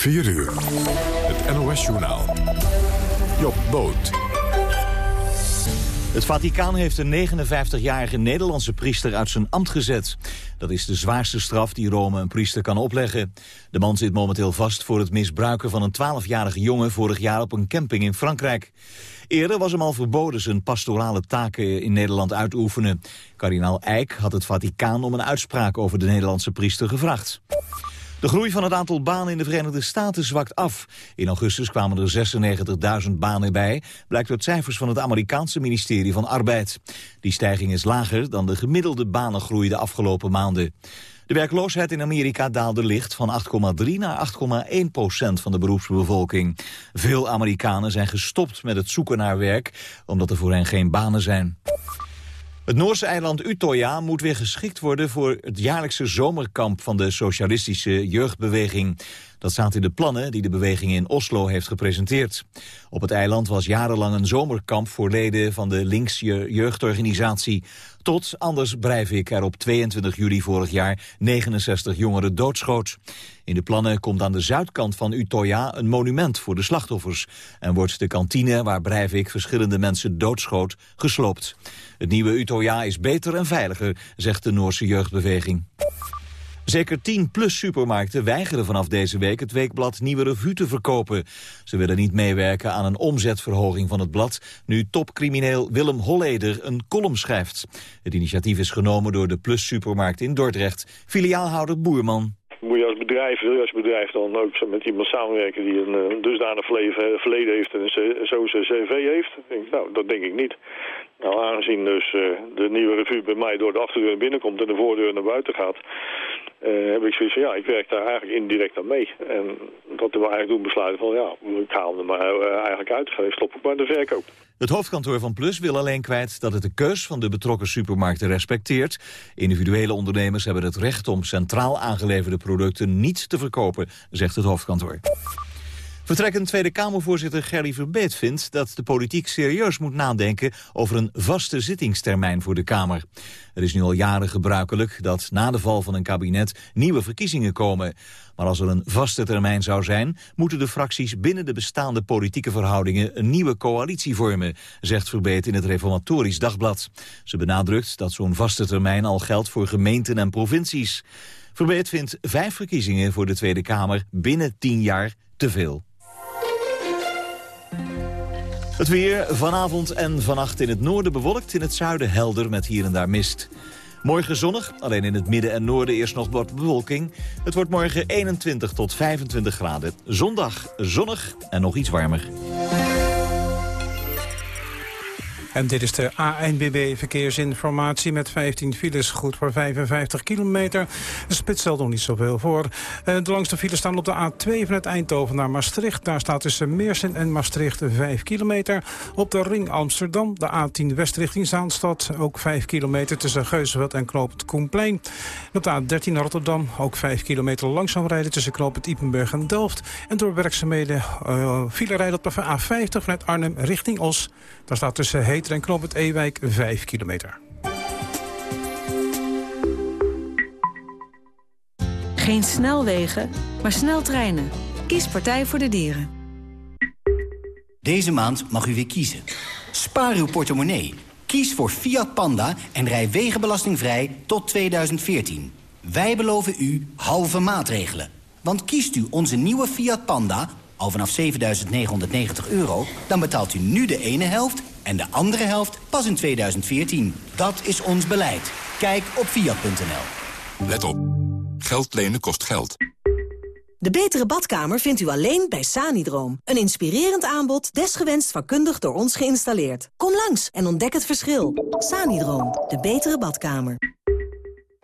4 uur. Het NOS-journaal. Job Boot. Het Vaticaan heeft een 59-jarige Nederlandse priester uit zijn ambt gezet. Dat is de zwaarste straf die Rome een priester kan opleggen. De man zit momenteel vast voor het misbruiken van een 12-jarige jongen... vorig jaar op een camping in Frankrijk. Eerder was hem al verboden zijn pastorale taken in Nederland uit te oefenen. Kardinaal Eijk had het Vaticaan om een uitspraak over de Nederlandse priester gevraagd. De groei van het aantal banen in de Verenigde Staten zwakt af. In augustus kwamen er 96.000 banen bij, blijkt uit cijfers van het Amerikaanse ministerie van Arbeid. Die stijging is lager dan de gemiddelde banengroei de afgelopen maanden. De werkloosheid in Amerika daalde licht van 8,3 naar 8,1 procent van de beroepsbevolking. Veel Amerikanen zijn gestopt met het zoeken naar werk, omdat er voor hen geen banen zijn. Het Noorse eiland Utøya moet weer geschikt worden voor het jaarlijkse zomerkamp van de socialistische jeugdbeweging. Dat staat in de plannen die de beweging in Oslo heeft gepresenteerd. Op het eiland was jarenlang een zomerkamp voor leden van de linkse jeugdorganisatie. Tot Anders Breivik er op 22 juli vorig jaar 69 jongeren doodschoot. In de plannen komt aan de zuidkant van Utøya een monument voor de slachtoffers. En wordt de kantine waar Breivik verschillende mensen doodschoot gesloopt. Het nieuwe Utøya is beter en veiliger, zegt de Noorse jeugdbeweging. Zeker 10 plus supermarkten weigeren vanaf deze week het weekblad Nieuwe Revue te verkopen. Ze willen niet meewerken aan een omzetverhoging van het blad, nu topcrimineel Willem Holleder een column schrijft. Het initiatief is genomen door de plus supermarkt in Dordrecht, filiaalhouder Boerman moet je als bedrijf, wil je als bedrijf dan ook met iemand samenwerken die een, een dusdanig verleden heeft en zo zijn cv heeft? Nou, dat denk ik niet. Nou, aangezien dus uh, de nieuwe revue bij mij door de achterdeur naar binnen komt en de voordeur naar buiten gaat, uh, heb ik zoiets van, ja, ik werk daar eigenlijk indirect aan mee. En dat we eigenlijk doen besluiten van, ja, ik haal hem maar uh, eigenlijk uit, stop ik maar de verkoop. Het hoofdkantoor van Plus wil alleen kwijt dat het de keus van de betrokken supermarkten respecteert. Individuele ondernemers hebben het recht om centraal aangeleverde producten niet te verkopen, zegt het hoofdkantoor. Vertrekkend Tweede Kamervoorzitter Gerry Verbeet vindt dat de politiek serieus moet nadenken over een vaste zittingstermijn voor de Kamer. Er is nu al jaren gebruikelijk dat na de val van een kabinet nieuwe verkiezingen komen. Maar als er een vaste termijn zou zijn, moeten de fracties binnen de bestaande politieke verhoudingen een nieuwe coalitie vormen, zegt Verbeet in het Reformatorisch Dagblad. Ze benadrukt dat zo'n vaste termijn al geldt voor gemeenten en provincies. Verbeet vindt vijf verkiezingen voor de Tweede Kamer binnen tien jaar te veel. Het weer vanavond en vannacht in het noorden bewolkt, in het zuiden helder met hier en daar mist. Morgen zonnig, alleen in het midden en noorden eerst nog wat bewolking. Het wordt morgen 21 tot 25 graden. Zondag zonnig en nog iets warmer. En dit is de ANBB verkeersinformatie met 15 files, goed voor 55 kilometer. De spits stelt nog niet zoveel voor. Eh, de langste files staan op de A2 vanuit Eindhoven naar Maastricht. Daar staat tussen Meersen en Maastricht 5 kilometer. Op de ring Amsterdam, de A10 west richting Zaanstad, ook 5 kilometer tussen Geuzenveld en Knoop het Koenplein. op de A13 naar Rotterdam, ook 5 kilometer langzaam rijden tussen Knoop het Ipenburg en Delft. En door werkzaamheden uh, file rijden op de A50 vanuit Arnhem richting Os. Daar staat tussen Heter en Knoop het Ewijk 5 kilometer. Geen snelwegen, maar sneltreinen. Kies Partij voor de Dieren. Deze maand mag u weer kiezen. Spaar uw portemonnee. Kies voor Fiat Panda en rij wegenbelastingvrij tot 2014. Wij beloven u halve maatregelen. Want kiest u onze nieuwe Fiat Panda al vanaf 7.990 euro... dan betaalt u nu de ene helft en de andere helft pas in 2014. Dat is ons beleid. Kijk op fiat.nl. Let op. Geld lenen kost geld. De betere badkamer vindt u alleen bij Sanidroom. Een inspirerend aanbod, desgewenst vakkundig door ons geïnstalleerd. Kom langs en ontdek het verschil. Sanidroom, de betere badkamer.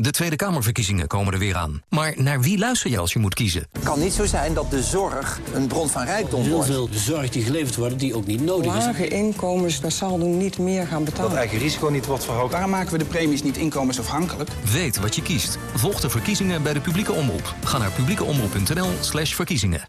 De Tweede Kamerverkiezingen komen er weer aan. Maar naar wie luister je als je moet kiezen? Het kan niet zo zijn dat de zorg een bron van rijkdom Heel wordt. veel zorg die geleverd wordt die ook niet nodig is. Lage inkomens massaal doen niet meer gaan betalen. Dat eigen risico niet wordt verhoogd. Waarom maken we de premies niet inkomensafhankelijk? Weet wat je kiest. Volg de verkiezingen bij de publieke omroep. Ga naar publiekeomroep.nl slash verkiezingen.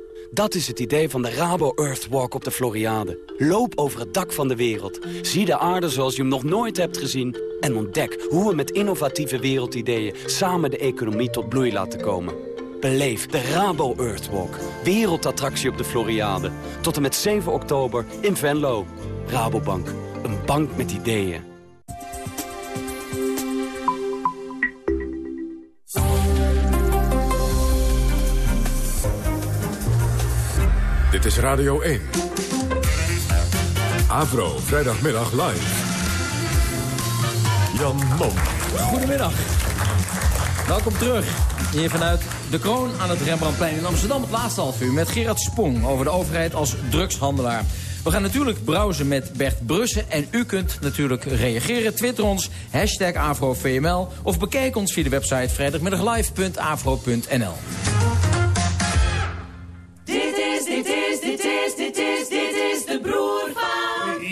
Dat is het idee van de Rabo Earthwalk op de Floriade. Loop over het dak van de wereld. Zie de aarde zoals je hem nog nooit hebt gezien. En ontdek hoe we met innovatieve wereldideeën samen de economie tot bloei laten komen. Beleef de Rabo Earthwalk. Wereldattractie op de Floriade. Tot en met 7 oktober in Venlo. Rabobank. Een bank met ideeën. Dit is Radio 1. Avro, vrijdagmiddag live. Jan Mom. Goedemiddag. Welkom terug. Hier vanuit De Kroon aan het Rembrandtplein in Amsterdam. Het laatste half uur met Gerard Spong over de overheid als drugshandelaar. We gaan natuurlijk browsen met Bert Brussen. En u kunt natuurlijk reageren. Twitter ons, hashtag AfroVML. Of bekijk ons via de website vrijdagmiddaglive.afro.nl.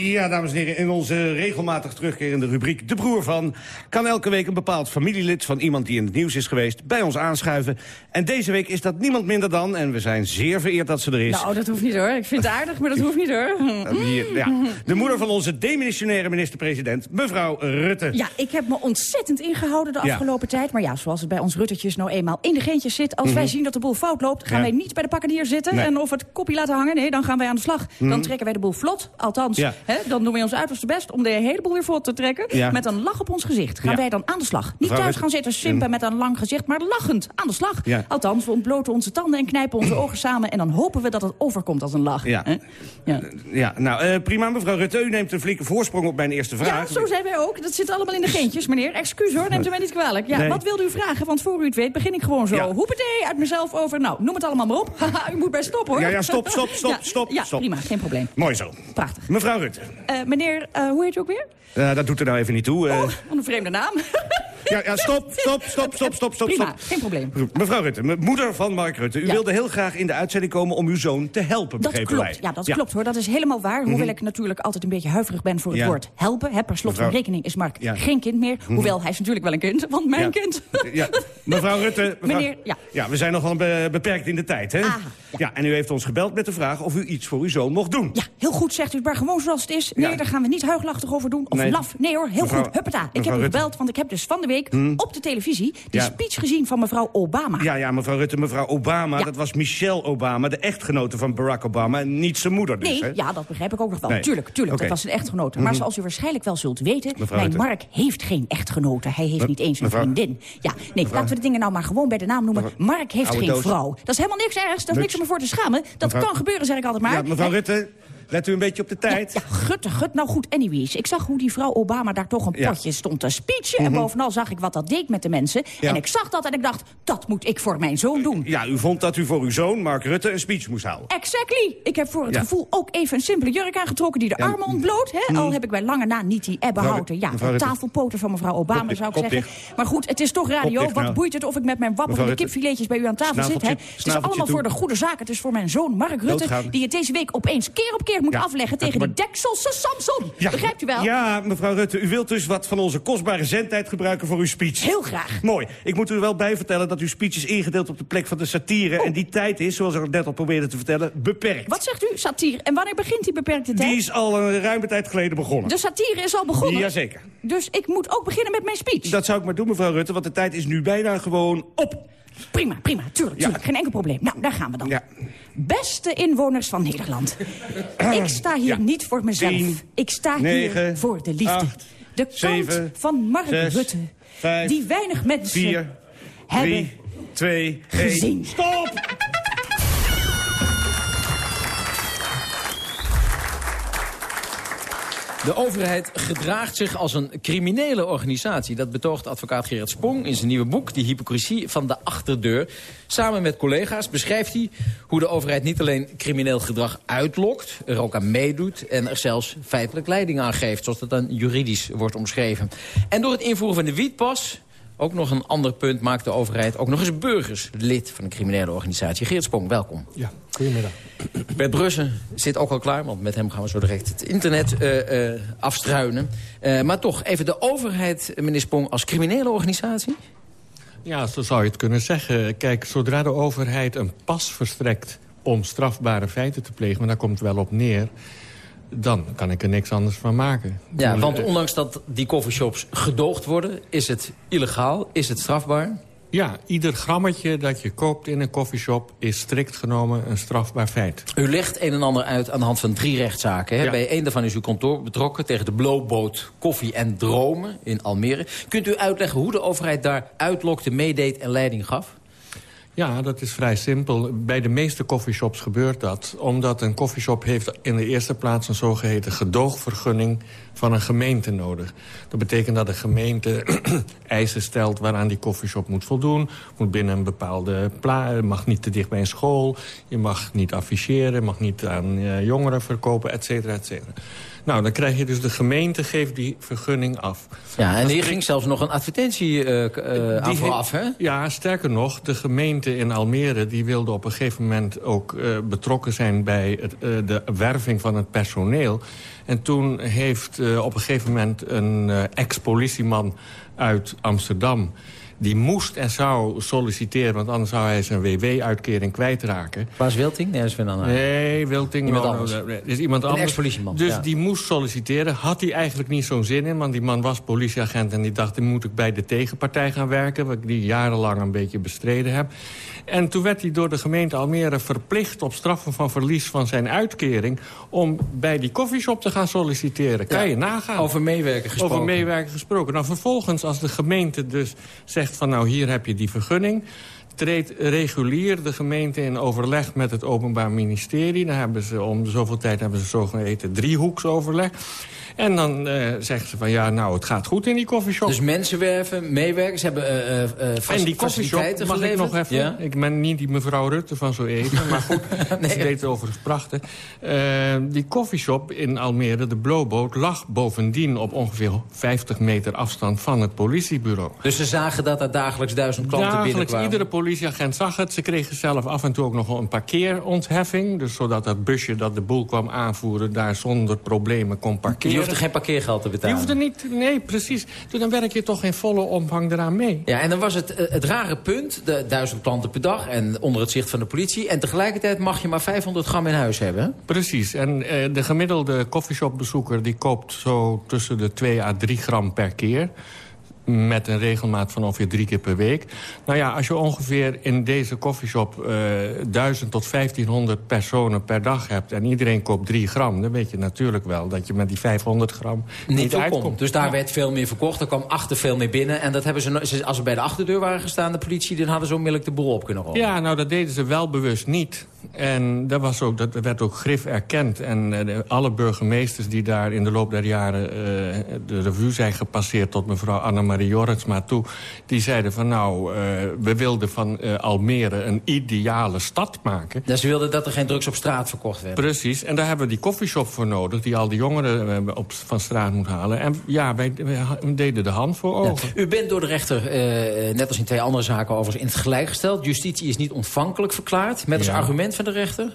Ja, dames en heren, in onze regelmatig terugkerende rubriek De Broer van... kan elke week een bepaald familielid van iemand die in het nieuws is geweest... bij ons aanschuiven. En deze week is dat niemand minder dan... en we zijn zeer vereerd dat ze er is... Nou, dat hoeft niet hoor. Ik vind het aardig, maar dat hoeft niet hoor. Hier, ja, de moeder van onze demissionaire minister-president, mevrouw Rutte. Ja, ik heb me ontzettend ingehouden de Ja. afgelopen tijd. Maar ja, zoals het bij ons Ruttetjes nou eenmaal in de geentjes zit... als wij Mhm. zien dat de boel fout loopt, gaan Ja. wij niet bij de pakken hier zitten... Nee. en of het kopje laten hangen. Nee, dan gaan wij aan de slag. Mhm. Dan trekken wij de boel vlot. Althans, Ja. hè, dan doen wij ons uiterste best om de hele boel weer vlot te trekken. Ja. Met een lach op ons gezicht gaan wij dan aan de slag. Niet thuis gaan zitten simpen ehm, met een lang gezicht, maar lachend aan de slag. Althans, we ontbloten onze tanden en knijpen onze ogen samen... en dan hopen we dat het overkomt als een lach. Ja. Ja. Ja, nou, eh, prima, mevrouw Rutte. U neemt een flinke voorsprong op mijn eerste vraag. Ja, zo zijn wij ook. Dat zit allemaal in de geentjes, meneer. Excuus hoor, neemt u mij niet kwalijk. Ja, Nee. wat wilde u vragen? Want voor u het weet begin ik gewoon zo. Ja. Hoepetee, uit mezelf over. Nou, noem het allemaal maar op. U moet bij stoppen hoor. Ja, ja, stop, stop, stop, Ja, stop, Ja, stop. prima, geen probleem. Mooi zo. Prachtig. Mevrouw Rutte, meneer, eh, hoe heet u ook weer? eh, dat doet er nou even niet toe. eh. Wat een vreemde naam. ja, ja, stop, stop, stop, stop, stop, stop. Prima, stop. geen probleem. Mevrouw Rutte, moeder van Mark Rutte. U Ja. wilde heel graag in de uitzending komen om uw zoon te helpen, Dat begrepen klopt, wij. ja, dat klopt hoor. Dat is helemaal waar. Hoewel Mhm. ik natuurlijk altijd een beetje huiverig ben voor het Ja. woord helpen. Hè, per slot van Mevrouw- rekening is Mark Ja. geen kind meer. Mhm. Hoewel, hij is natuurlijk wel een kind, want mijn Ja. kind. Ja, mevrouw Rutte. Mevrouw, Meneer, ja. we zijn nogal be- beperkt in de tijd, hè? ja. en u heeft ons gebeld met de vraag of u iets voor uw zoon mocht doen. Ja, heel goed zegt u het maar gewoon zoals het is. Nee, Ja. daar gaan we niet huiglachtig over doen. Of Nee. laf. Nee hoor, heel Mevrouw- goed. Huppata. Ik heb u gebeld, want ik heb dus van de week Hmm. op de televisie... die Ja. speech gezien van mevrouw Obama. Ja, ja, mevrouw Rutte, mevrouw Obama, dat was Michelle Obama... de echtgenote van Barack Obama, en niet zijn moeder dus, Nee, hè? ja, dat begrijp ik ook nog wel. Nee. Tuurlijk, tuurlijk, dat was een echtgenote. Maar Mhm. zoals u waarschijnlijk wel zult weten... Mevrouw mijn Rutte. Mark heeft geen echtgenote. Hij heeft Me- niet eens een mevrouw- vriendin. Ja, nee, Mevrouw- laten we de dingen nou maar gewoon bij de naam noemen. Mark heeft Oude geen doos. vrouw. Dat is helemaal niks ergs. Dat is Niks. om me voor te schamen. Dat kan gebeuren, zeg ik altijd maar. Ja, mevrouw? Rutte, let u een beetje op de tijd. Ja, gut, gut. Nou goed, anyways. Ik zag hoe die vrouw Obama daar toch een Ja. potje stond te speechen. En Mhm. bovenal zag ik wat dat deed met de mensen. Ja. En ik zag dat en ik dacht, dat moet ik voor mijn zoon doen. Ja, u vond dat u voor uw zoon, Mark Rutte, een speech moest houden. Exactly. Ik heb voor het Ja. gevoel ook even een simpele jurk aangetrokken die de Ja. armen ontbloot. Hè? Mhm. Al heb ik bij lange na niet die ebbenhouten. Ja, de tafelpoten van mevrouw Obama zou ik zeggen. Maar goed, het is toch radio. Wat nou. boeit het of ik met mijn wapperende kipfiletjes bij u aan tafel zit? Hè? Het is allemaal toe. voor de goede zaak. Het is voor mijn zoon Mark Rutte. Die het deze week opeens keer op keer moet Ja. afleggen tegen die dekselse Samson. Begrijpt u wel? Ja, mevrouw Rutte, u wilt dus wat van onze kostbare zendtijd gebruiken voor uw speech. Heel graag. Mooi. Ik moet u wel bij vertellen dat uw speech is ingedeeld op de plek van de satire. En die tijd is, zoals ik net al probeerde te vertellen, beperkt. Wat zegt u? Satire. En wanneer begint die beperkte tijd? Die is al een ruime tijd geleden begonnen. De satire is al begonnen. Jazeker. Dus ik moet ook beginnen met mijn speech. Dat zou ik maar doen, mevrouw Rutte, want de tijd is nu bijna gewoon op. Prima, prima. Tuurlijk, tuurlijk. Geen enkel probleem. Nou, daar gaan we dan. Beste inwoners van Nederland. ik sta hier niet voor mezelf. Ik sta hier voor de liefde. de kant van Mark Rutte. die weinig mensen Vier, hebben drie, twee, één. gezien. Stop! De overheid gedraagt zich als een criminele organisatie. Dat betoogt advocaat Gerard Spong in zijn nieuwe boek... Die hypocrisie van de achterdeur. Samen met collega's beschrijft hij hoe de overheid niet alleen crimineel gedrag uitlokt... er ook aan meedoet en er zelfs feitelijk leiding aan geeft... zoals dat dan juridisch wordt omschreven. En door het invoeren van de wietpas ook nog een ander punt maakt de overheid ook nog eens burgers lid van een criminele organisatie. Geert Spong, welkom. Ja, goedemiddag. Bert Brussen zit ook al klaar, want met hem gaan we zo direct het internet uh, uh, afstruinen. Uh, maar toch, even de overheid, meneer Spong, als criminele organisatie? Ja, zo zou je het kunnen zeggen. Kijk, zodra de overheid een pas verstrekt om strafbare feiten te plegen... maar daar komt het wel op neer dan kan ik er niks anders van maken. Ja, want ondanks dat die coffeeshops gedoogd worden... is het illegaal, is het strafbaar? Ja, ieder grammetje dat je koopt in een coffeeshop is strikt genomen een strafbaar feit. U legt een en ander uit aan de hand van drie rechtszaken. Hè? Ja. Bij een daarvan is uw kantoor betrokken tegen de Blowboot Koffie en Dromen in Almere. Kunt u uitleggen hoe de overheid daar uitlokte, meedeed en leiding gaf? Ja, dat is vrij simpel. Bij de meeste coffeeshops gebeurt dat. Omdat een coffeeshop heeft in de eerste plaats een zogeheten gedoogvergunning van een gemeente nodig. Dat betekent dat de gemeente eisen stelt waaraan die coffeeshop moet voldoen. Moet binnen een bepaalde plaats, mag niet te dicht bij een school. Je mag niet afficheren, mag niet aan uh, jongeren verkopen, et cetera, et cetera. Nou, dan krijg je dus de gemeente geeft die vergunning af. Ja, en hier ging zelfs nog een advertentie uh, uh, aan vooraf, hè? Ja, sterker nog, de gemeente in Almere... die wilde op een gegeven moment ook uh, betrokken zijn... bij het, de werving van het personeel. En toen heeft op een gegeven moment een ex-politieman uit Amsterdam die moest en zou solliciteren... want anders zou hij zijn WW-uitkering kwijtraken. Waar is Wilting? Nee, dat is dan Nee, Wilting... Iemand anders. Dat is iemand Een anders. ex-politieman, Dus ja. die moest solliciteren. Had hij eigenlijk niet zo'n zin in, want die man was politieagent... en die dacht, dan moet ik bij de tegenpartij gaan werken... wat ik die jarenlang een beetje bestreden heb. En toen werd hij door de gemeente Almere verplicht... op straffen van verlies van zijn uitkering... om bij die koffieshop te gaan solliciteren. Kan Ja, je nagaan. Over meewerken gesproken. Over meewerken gesproken. Nou, vervolgens, als de gemeente dus zegt van... nou, hier heb je die vergunning... treedt regulier de gemeente in overleg met het Openbaar Ministerie. Dan hebben ze om zoveel tijd hebben ze zogeheten driehoeksoverleg. En dan uh, zeggen ze van ja, nou, het gaat goed in die koffieshop. Dus mensen werven, meewerkers hebben uh, uh, en die koffieshop, mag geleverd? ik nog even? Ja? Ik ben niet die mevrouw Rutte van zo even, maar goed, nee. ze deed het overigens prachtig. Die koffieshop in Almere, de Blowboat, lag bovendien op ongeveer 50 meter afstand van het politiebureau. Dus ze zagen dat er dagelijks duizend klanten dagelijks, binnenkwamen? iedere politieagent zag het. Ze kregen zelf af en toe ook nog een parkeerontheffing. Dus zodat dat busje dat de boel kwam aanvoeren daar zonder problemen kon parkeren. Je hoefde geen parkeergeld te betalen? Je hoefde niet, nee, precies. Dus dan werk je toch in volle omvang eraan mee. Ja, en dan was het, het rare punt, de duizend klanten per dag... en onder het zicht van de politie. En tegelijkertijd mag je maar 500 gram in huis hebben. Precies. En eh, de gemiddelde coffeeshopbezoeker... die koopt zo tussen de 2 à 3 gram per keer met een regelmaat van ongeveer drie keer per week. Nou ja, als je ongeveer in deze koffieshop uh, 1000 tot 1500 personen per dag hebt... en iedereen koopt 3 gram, dan weet je natuurlijk wel... dat je met die 500 gram niet, niet uitkomt. Komt. Dus daar ja. werd veel meer verkocht, er kwam achter veel meer binnen... en dat hebben ze, als ze bij de achterdeur waren gestaan, de politie... dan hadden ze onmiddellijk de boel op kunnen rollen. Ja, nou, dat deden ze wel bewust niet. En dat, was ook, dat werd ook grif erkend. En uh, de, alle burgemeesters die daar in de loop der jaren uh, de revue zijn gepasseerd... tot mevrouw Annemarie Jorritsma toe, die zeiden van nou, uh, we wilden van Almere een ideale stad maken. Dus ze wilden dat er geen drugs op straat verkocht werden? Precies, en daar hebben we die koffieshop voor nodig... die al die jongeren op, van straat moet halen. En ja, wij, wij deden de hand voor ogen. Ja. U bent door de rechter, net als in twee andere zaken overigens, in het gelijk gesteld. Justitie is niet ontvankelijk verklaard, met als ja. argument van de rechter?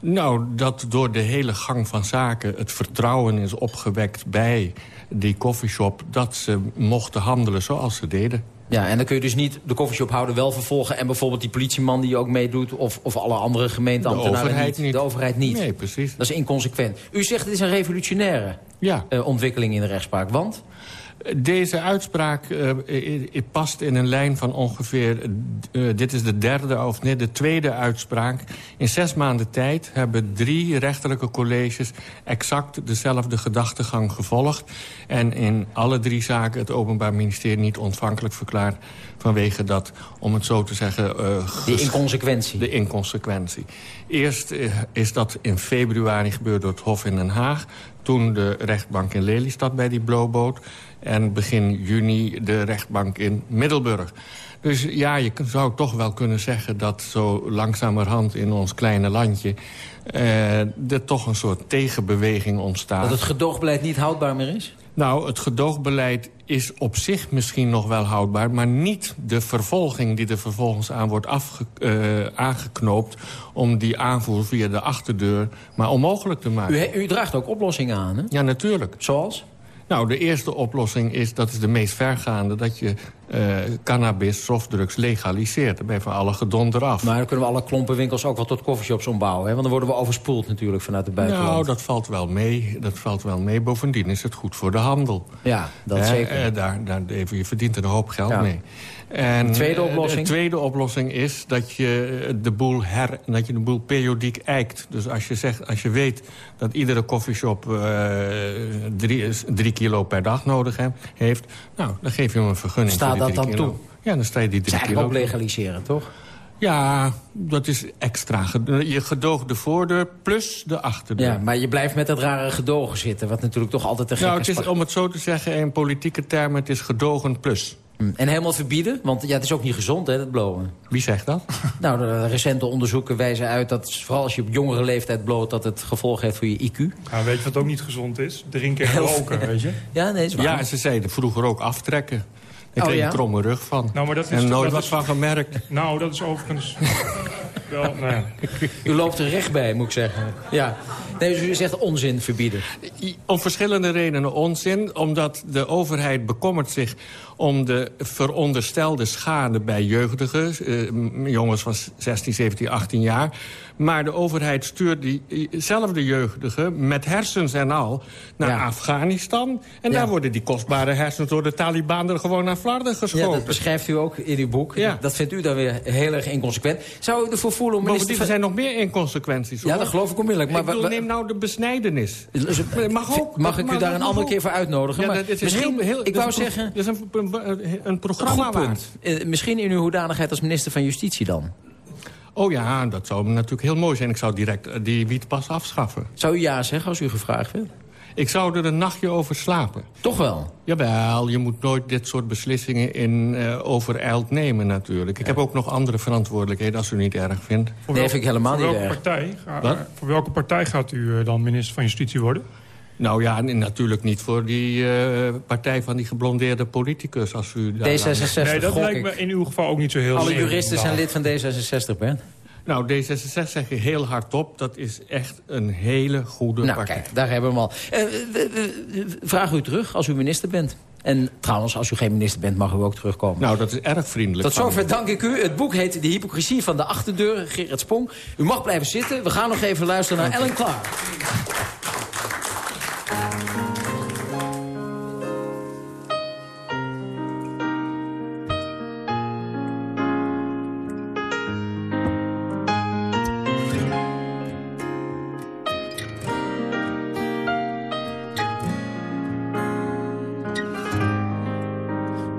Nou, dat door de hele gang van zaken het vertrouwen is opgewekt bij die koffieshop... dat ze mochten handelen zoals ze deden. Ja, en dan kun je dus niet de koffieshophouder wel vervolgen... en bijvoorbeeld die politieman die ook meedoet... of, of alle andere gemeenteambtenaren de overheid niet. niet. De overheid niet. Nee, precies. Dat is inconsequent. U zegt het is een revolutionaire ja. uh, ontwikkeling in de rechtspraak, want... Deze uitspraak uh, past in een lijn van ongeveer... Uh, dit is de derde of nee, de tweede uitspraak. In zes maanden tijd hebben drie rechterlijke colleges... exact dezelfde gedachtegang gevolgd. En in alle drie zaken het Openbaar Ministerie niet ontvankelijk verklaard... Vanwege dat, om het zo te zeggen... Uh, de inconsequentie. De inconsequentie. Eerst is dat in februari gebeurd door het Hof in Den Haag. Toen de rechtbank in Lelystad bij die blowboot. En begin juni de rechtbank in Middelburg. Dus ja, je zou toch wel kunnen zeggen dat zo langzamerhand in ons kleine landje... Uh, er toch een soort tegenbeweging ontstaat. Dat het gedoogbeleid niet houdbaar meer is? Nou, het gedoogbeleid is op zich misschien nog wel houdbaar... maar niet de vervolging die er vervolgens aan wordt afge, uh, aangeknoopt... om die aanvoer via de achterdeur maar onmogelijk te maken. U, u draagt ook oplossingen aan, hè? Ja, natuurlijk. Zoals? Nou, de eerste oplossing is, dat is de meest vergaande... dat je uh, cannabis, softdrugs legaliseert. Dan ben je van alle gedonder af. Maar dan kunnen we alle klompenwinkels ook wel tot coffeeshops ombouwen. Hè? Want dan worden we overspoeld natuurlijk vanuit de buitenland. Nou, dat valt wel mee. Dat valt wel mee. Bovendien is het goed voor de handel. Ja, dat zeker. Uh, daar, daar, even, je verdient er een hoop geld ja. mee. En de tweede oplossing? De tweede oplossing is dat je de boel, her, dat je de boel periodiek eikt. Dus als je, zegt, als je weet dat iedere koffieshop uh, drie, drie kilo per dag nodig he, heeft... nou, dan geef je hem een vergunning Staat dat dan kilo. toe? Ja, dan sta je die drie kilo. ook legaliseren, toch? Ja, dat is extra. Je gedoogde voordeur plus de achterdeur. Ja, maar je blijft met dat rare gedogen zitten... wat natuurlijk toch altijd te gek nou, het is. Om het zo te zeggen in politieke termen, het is gedogen plus. En helemaal verbieden? Want ja, het is ook niet gezond, hè, dat blowen. Wie zegt dat? Nou, de recente onderzoeken wijzen uit dat vooral als je op jongere leeftijd bloot... dat het gevolg heeft voor je IQ. Nou, weet je wat ook niet gezond is? Drinken en roken, weet je? Ja, nee, is waar. Ja, ze zeiden vroeger ook aftrekken. Ik oh, kreeg ja? een kromme rug van. Nou, maar dat is en nooit dat wat van gemerkt. Nou, dat is overigens... wel, nou ja. U loopt er recht bij, moet ik zeggen. Ja. Nee, dus u zegt onzin verbieden. Om verschillende redenen onzin. Omdat de overheid bekommert zich om de veronderstelde schade bij jeugdigen. Uh, jongens van 16, 17, 18 jaar. Maar de overheid stuurt diezelfde jeugdigen met hersens en al naar ja. Afghanistan. En ja. daar worden die kostbare hersens door de Taliban er gewoon naar Flarden geschoten. Ja, dat beschrijft u ook in uw boek. Ja. Dat vindt u dan weer heel erg inconsequent. Zou u ervoor voelen om minister... Van... Er zijn nog meer inconsequenties. Hoor. Ja, dat geloof ik onmiddellijk. Maar ik bedoel, neem nou de besnijdenis. Mag, ook, mag ik u daar een andere keer voor uitnodigen? Dat is misschien, heel, heel, ik wou zeggen... Dat is een, een, programma punt. Uh, misschien in uw hoedanigheid als minister van Justitie dan? Oh ja, dat zou natuurlijk heel mooi zijn. Ik zou direct die wietpas afschaffen. Zou u ja zeggen als u gevraagd werd? Ik zou er een nachtje over slapen. Toch wel? Jawel, je moet nooit dit soort beslissingen in uh, overijld nemen natuurlijk. Ik ja. heb ook nog andere verantwoordelijkheden als u niet erg vindt. Voor nee, vind ik helemaal voor niet welke erg. Partij, uh, voor welke partij gaat u dan minister van Justitie worden? Nou ja, natuurlijk niet voor die uh, partij van die geblondeerde politicus. Als u daar D66, Nee, dat lijkt ik. me in uw geval ook niet zo heel Alle juristen zijn lid van D66, Bert. Nou, D66 zeg je heel hardop. Dat is echt een hele goede nou, partij. Kijk, daar hebben we hem al. Uh, vraag u terug als u minister bent. En trouwens, als u geen minister bent, mag u ook terugkomen. Nou, dat is erg vriendelijk. Tot zover dank ik u. Het boek heet De Hypocrisie van de Achterdeur, Gerrit Spong. U mag blijven zitten. We gaan nog even luisteren naar Ellen Clark.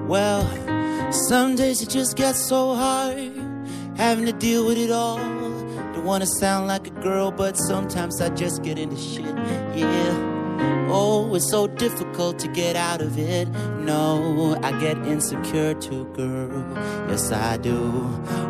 Well, some days it just gets so hard having to deal with it all. Don't wanna sound like a girl, but sometimes I just get into shit. Yeah. Oh, it's so difficult to get out of it. No, I get insecure too, girl. Yes, I do.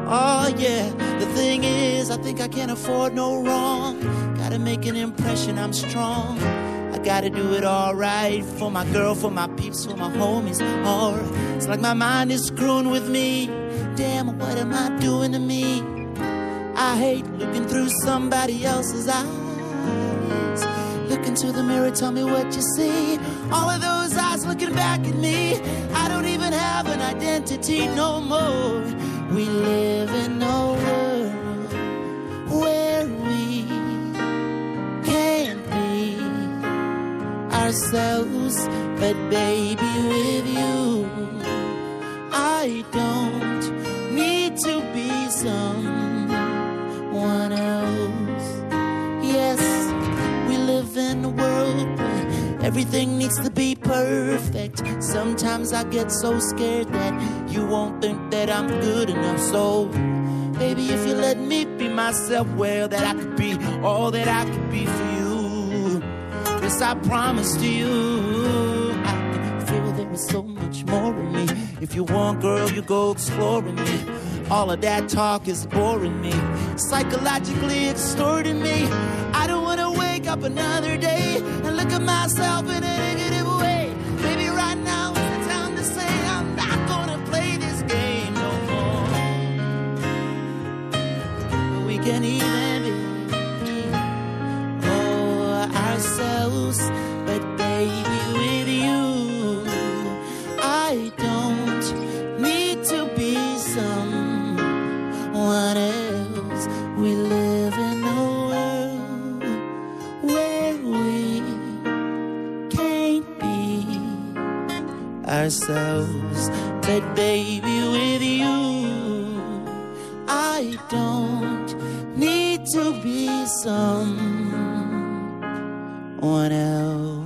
Oh, yeah. The thing is, I think I can't afford no wrong. Gotta make an impression I'm strong. I gotta do it all right for my girl, for my peeps, for my homies. Alright, it's like my mind is screwing with me. Damn, what am I doing to me? I hate looking through somebody else's eyes. Into the mirror, tell me what you see. All of those eyes looking back at me. I don't even have an identity no more. We live in a world where we can't be ourselves, but baby, with you, I don't need to be someone else. World everything needs to be perfect. Sometimes I get so scared that you won't think that I'm good enough. So, baby, if you let me be myself, well, that I could be all that I could be for you. Yes, I promise to you, I can feel there is so much more in me. If you want, girl, you go exploring me. All of that talk is boring me, psychologically extorting me. I don't wanna up another day and look at myself in a negative way. Maybe right now is the time to say I'm not gonna play this game no more. We can even be oh, ourselves, ourselves, but baby, with you, I don't need to be someone else.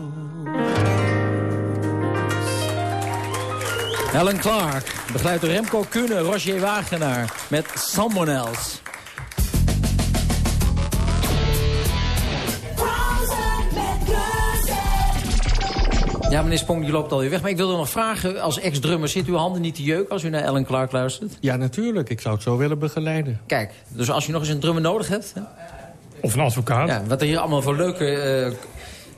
Helen Clark, begeleid Remco Kunne, Roger Wagenaar met Someone Else. Ja, meneer Spong, die loopt alweer weg. Maar ik wilde nog vragen, als ex-drummer... zit uw handen niet te jeuken als u naar Ellen Clark luistert? Ja, natuurlijk. Ik zou het zo willen begeleiden. Kijk, dus als u nog eens een drummer nodig hebt... Of een advocaat. Ja, wat er hier allemaal voor leuke eh,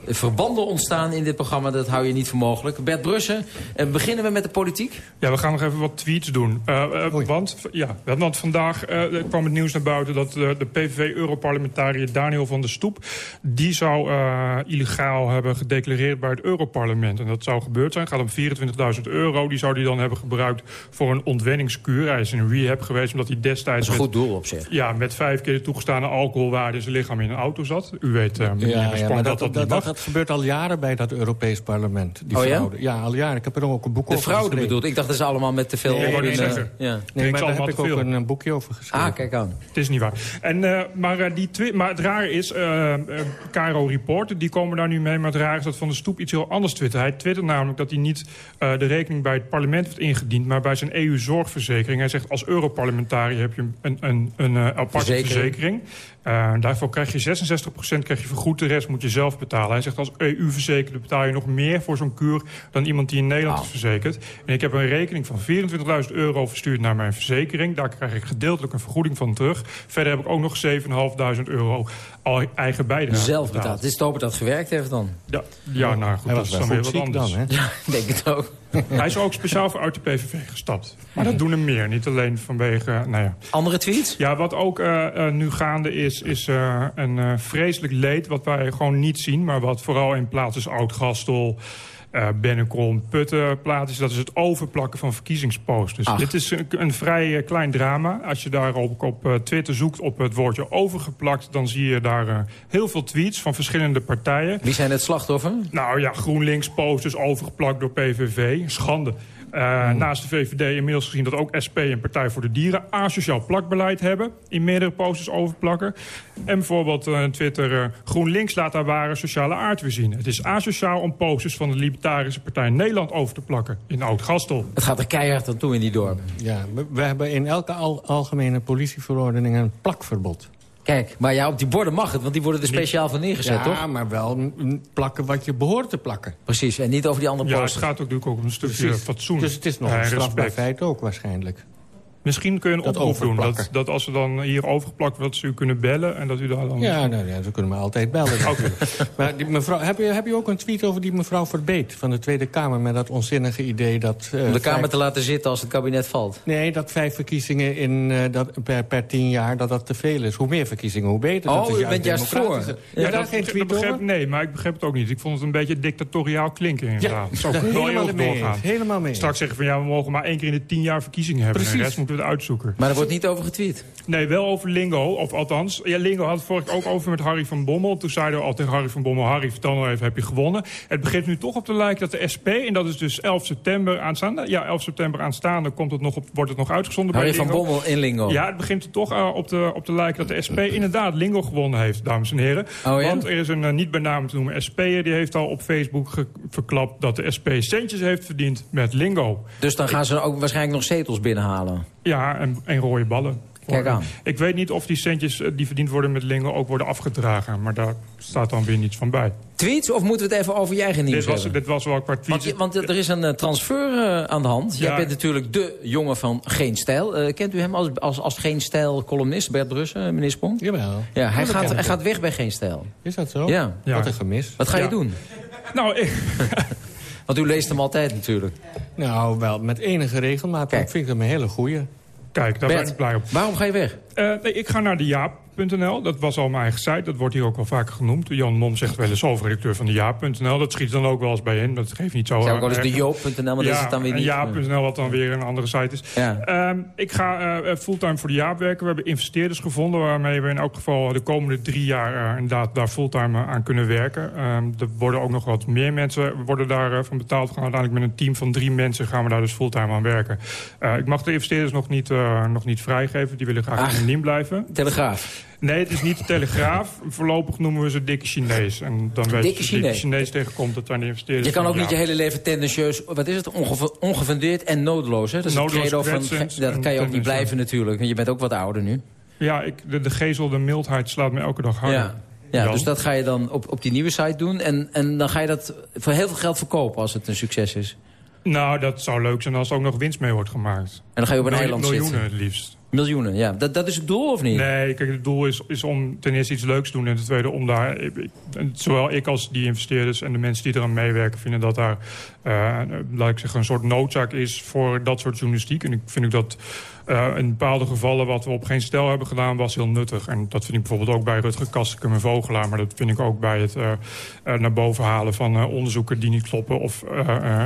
verbanden ontstaan in dit programma... dat hou je niet voor mogelijk. Bert Brussen, eh, beginnen we met de politiek? Ja, we gaan nog even wat tweets doen. Eh, eh, want, ja, want vandaag eh, kwam het nieuws naar buiten... dat eh, de PVV-europarlementariër Daniel van der Stoep... die zou eh, illegaal hebben gedeclareerd bij het Europarlement. En dat zou gebeurd zijn. Het gaat om 24.000 euro. Die zou hij dan hebben gebruikt voor een ontwenningskuur. Hij is in een rehab geweest omdat hij destijds... Dat is een met- goed doel op zich. Ja, met vijf keer de toegestane alcoholwaarde in zijn lichaam in een auto zat. U weet, eh meneer Ja, ja, maar dat dat, dat, niet dat, mag. Dat gebeurt al jaren bij dat Europees parlement. Die Oh ja? fraude. Ja, al jaren. Ik heb er ook een boek De over fraude geschreven. bedoeld. Ik dacht dat ze allemaal met te veel... Nee, niet eh, zeggen. ja. Nee, maar daar heb ik ook een, een boekje over geschreven. Ah, kijk aan. Het is niet waar. En, eh, maar, eh, die maar het raar is, eh eh, Caro Reporter, die komen daar nu mee. Maar het raar is dat Van de Stoep iets heel anders twittert. Hij twittert namelijk dat hij niet eh, de rekening bij het parlement heeft ingediend... maar bij zijn EU-zorgverzekering. Hij zegt, als Europarlementariër heb je een, een, een, een eh, aparte Verzekering. verzekering. Eh, daarvoor krijg je 66% krijg je vergoed, de rest moet je zelf betalen. Hij zegt, als EU-verzekerde betaal je nog meer voor zo'n kuur... dan iemand die in Nederland is verzekerd. En ik heb een rekening van 24.000 euro verstuurd naar mijn verzekering. Daar krijg ik gedeeltelijk een vergoeding van terug. Verder heb ik ook nog 7.500 euro al eigen bijdrage Zelf betaald. Het is te hopen dat het gewerkt heeft dan. Ja, ja nou goed, dat is wel dan weer wat anders. dan, hè? Ja, ik denk het ook. Hij is ook speciaal voor uit de PVV gestapt. Maar dat doen er meer, niet alleen vanwege... eh, Nou ja. Andere tweets? Ja, wat ook eh, eh, nu gaande is, is eh, een eh, vreselijk leed... wat wij gewoon niet zien, maar wat vooral in plaats is Oud-Gastel... eh Bennekom, Putten dat is het overplakken van verkiezingsposters. Ach. Dit is een, een vrij eh, klein drama. Als je daar ook op eh, Twitter zoekt op het woordje overgeplakt... dan zie je daar heel veel tweets van verschillende partijen. Wie zijn het slachtoffer? Nou ja, GroenLinks posters overgeplakt door PVV. Schande. Eh, Naast de VVD inmiddels gezien dat ook SP en Partij voor de Dieren... asociaal plakbeleid hebben, in meerdere posters overplakken. En bijvoorbeeld eh, Twitter, eh, GroenLinks laat daar ware sociale aard weer zien. Het is asociaal om posters van de Libertarische Partij Nederland over te plakken... in Oud-Gastel. Het gaat er keihard aan toe in die dorpen. Ja, we, we hebben in elke al- algemene politieverordening een plakverbod. Kijk, maar ja, op die borden mag het, want die worden er speciaal van neergezet, ja, toch? maar wel plakken wat je behoort te plakken. Precies, en niet over die andere Ja, het gaat ook natuurlijk ook om een stukje Precies. fatsoen. Dus het is nog en een strafbaar respect. feit ook waarschijnlijk. Misschien kun je een Dat oproep doen. Dat, als er dan hier overgeplakt wordt, ze u kunnen bellen... en dat u daar dan... Ja, nou, ja, ze kunnen me altijd bellen. natuurlijk. maar die mevrouw, heb, je, heb je ook een tweet over die mevrouw Verbeet van de Tweede Kamer... met dat onzinnige idee dat... eh, Om de Kamer vijf- te laten zitten als het kabinet valt. Nee, dat vijf verkiezingen in, eh, dat, per, per tien jaar, dat dat te veel is. Hoe meer verkiezingen, hoe beter. Oh, dat is u bent juist democratischer. voor. Ja, Ja, daar dat geen tweet begreep, over? Nee, maar ik begreep het ook niet. Ik vond het een beetje dictatoriaal klinken inderdaad. Ja, wel helemaal mee. Helemaal mee. Straks zeggen van ja, we mogen maar één keer in de tien jaar verkiezingen hebben. En de Precies. Rest moeten we het uitzoeken. Maar er wordt niet over getweet? Nee, wel over Lingo. Of althans, ja, Lingo had het vorige ook over met Harry van Bommel. Toen zeiden we al tegen Harry van Bommel... Harry, vertel nou even, heb je gewonnen? Het begint nu toch op te lijken dat de SP... en dat is dus 11 september aanstaande... ja, 11 september aanstaande komt het nog op, wordt het nog uitgezonden Harry bij van. Bommel in Lingo. Ja, het begint er toch uh, op, te, op te lijken dat de SP inderdaad Lingo gewonnen heeft, dames en heren. Oh, ja? Want er is een uh, niet bij naam te noemen SP'er... die heeft al op Facebook verklapt dat de SP centjes heeft verdiend met Lingo. Dus dan gaan ze ook waarschijnlijk nog zetels binnenhalen? Ja, en, en rode ballen. Kijk aan. Ik weet niet of die centjes die verdiend worden met Lingo ook worden afgedragen. Maar daar staat dan weer niets van bij. Tweets of moeten we het even over je eigen nieuws dit was, hebben? Dit was wel qua tweets. Want, want, er is een uh, transfer uh, aan de hand. Ja. Jij bent natuurlijk de jongen van Geen Stijl. Uh, kent u hem als, als, als Geen Stijl columnist, Bert Brussen, meneer Spong? Jawel. Ja, hij, Ja, gaat, hij gaat weg bij Geen Stijl. Is dat zo? Ja. Ja. Wat een gemis. Wat ga je doen? Nou, ik, Want u leest hem altijd natuurlijk. Nou, wel met enige regelmaat. Kijk. Dat vind ik hem een hele goeie. kijk, daar ben ik blij op. waarom ga je weg? Eh, nee, ik ga naar de Jaap.nl. Dat was al mijn eigen site. Dat wordt hier ook wel vaker genoemd. Jan Mom zegt wel eens hoofdredacteur van de Jaap.nl. Dat schiet dan ook wel eens bij in. Dat geeft niet zo... Zou ook eh, wel eens de. Joop.nl, maar ja, dat is het dan weer niet. Jaap.nl, wat dan weer een andere site is. Ja. Ehm, ik ga eh, fulltime voor de Jaap werken. We hebben investeerders gevonden... waarmee we in elk geval de komende drie jaar... eh, inderdaad daar fulltime eh, aan kunnen werken. Ehm, er worden ook nog wat meer mensen worden daarvan van betaald. We gaan uiteindelijk met een team van drie mensen... gaan we daar dus fulltime aan werken. Eh, ik mag de investeerders nog niet, eh, nog niet vrijgeven. Die willen graag Ach. anoniem blijven. Telegraaf. Nee, het is niet de Telegraaf. Voorlopig noemen we ze dikke Chinees. En dan weet Dikke je dikke Chinees. Chinees tegenkomt... dat zijn de investeerders Je kan ook niet je hele leven tendentieus... Wat is het? Onge ongefundeerd en noodloos, hè? Dat is Noodloos, het credo van... Dat kan je ook niet blijven natuurlijk. Want je bent ook wat ouder nu. Ja, ik, de, de gezel, de mildheid slaat me elke dag harder. Ja. Ja, Jan? dus dat ga je dan op, op die nieuwe site doen. En, en dan ga je dat voor heel veel geld verkopen als het een succes is. Nou, dat zou leuk zijn als er ook nog winst mee wordt gemaakt. En dan ga je op een eiland Miljoenen zitten. het liefst. Miljoenen, ja. Dat, dat is het doel of niet? Nee, kijk, het doel is, is om ten eerste iets leuks te doen. En ten tweede om daar... zowel ik als die investeerders en de mensen die eraan meewerken... vinden dat daar, eh, laat een soort noodzaak is voor dat soort journalistiek. En ik vind ook dat eh, in bepaalde gevallen wat we op geen stel hebben gedaan... was heel nuttig. En dat vind ik bijvoorbeeld ook bij Rutger Kastikum en Vogelaar. Maar dat vind ik ook bij het eh, eh, naar boven halen van onderzoeken die niet kloppen. Of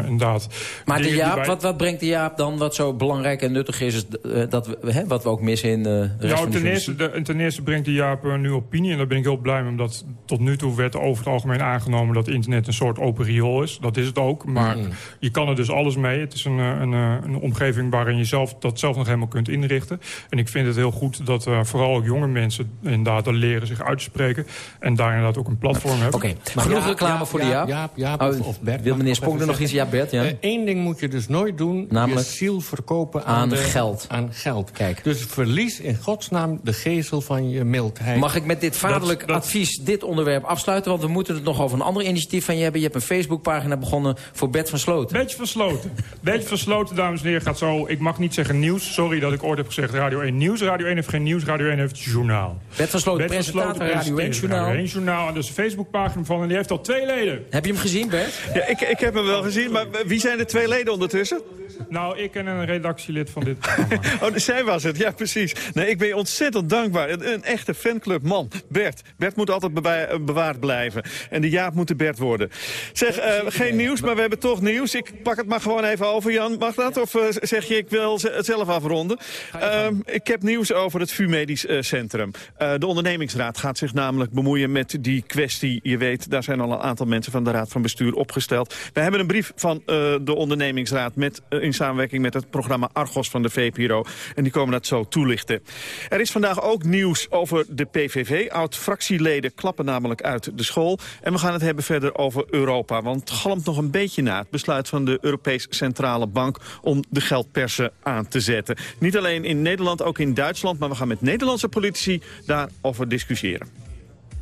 inderdaad... Maar de Jaap, bij- wat, wat brengt de Jaap dan wat zo belangrijk en nuttig is... is dat we, hè, wat we ook missen in de rest Nou, ten eerste, de, ten eerste brengt de Jaap een nieuwe opinie. En daar ben ik heel blij mee. Omdat tot nu toe werd over het algemeen aangenomen... dat internet een soort open riool is. Dat is het ook. Maar Mm. je kan er dus alles mee. Het is een, een, een omgeving waarin je zelf, dat zelf nog helemaal kunt inrichten. En ik vind het heel goed dat eh, vooral ook jonge mensen... inderdaad er leren zich uit te spreken. En daar inderdaad ook een platform hebben. Oké, genoeg reclame voor de Jaap. Jaap, Jaap Oh, of, of Bert. wil meneer Spong er nog iets? Ja, Bert, ja. Eén ding moet je dus nooit doen. Namelijk? Je ziel verkopen aan, Aan de- geld. Aan geld. Kijk. Dus verlies in godsnaam de gezel van je mildheid. Mag ik met dit vaderlijk Dat- dat- advies dit onderwerp afsluiten? Want we moeten het nog over een ander initiatief van je hebben. Je hebt een Facebookpagina begonnen voor Bert van Sloten. Beetje versloten. Beetje versloten, dames en heren. Gaat zo, ik mag niet zeggen nieuws. Sorry dat ik ooit heb gezegd Radio 1 Nieuws. Radio 1 heeft geen nieuws. Radio 1 heeft het journaal. Bert van Sloten, presentator Radio 1 presenteert Journaal. Radio 1 Journaal. En er is een Facebookpagina van en die heeft al twee leden. Heb je hem gezien, Bert? Ja, ik, ik heb hem wel gezien, maar wie zijn de twee leden ondertussen? Nou, ik en een redactielid van dit programma. Oh, zij was het, ja precies. Nee, ik ben je ontzettend dankbaar. Een, een echte fanclub man. Bert. Bert moet altijd eh, bewaard blijven. En de Jaap moet de Bert worden. Zeg, eh, geen nieuws, maar we hebben toch nieuws. Ik pak het maar gewoon even over, Jan. Mag dat? Of eh, zeg je, ik wil het zelf afronden? Ehm, ik heb nieuws over het VU Medisch eh, Centrum. Eh, de ondernemingsraad gaat zich namelijk bemoeien met die kwestie. Je weet, daar zijn al een aantal mensen van de Raad van Bestuur opgesteld. We hebben een brief van eh, de ondernemingsraad... Met, in samenwerking met het programma Argos van de VPRO. En die komen dat zo toelichten. Er is vandaag ook nieuws over de PVV. Oud-fractieleden klappen namelijk uit de school. En we gaan het hebben verder over Europa. Want het galmt nog een beetje na het besluit van de Europees Centrale Bank... om de geldpersen aan te zetten. Niet alleen in Nederland, ook in Duitsland. Maar we gaan met Nederlandse politici daarover discussiëren.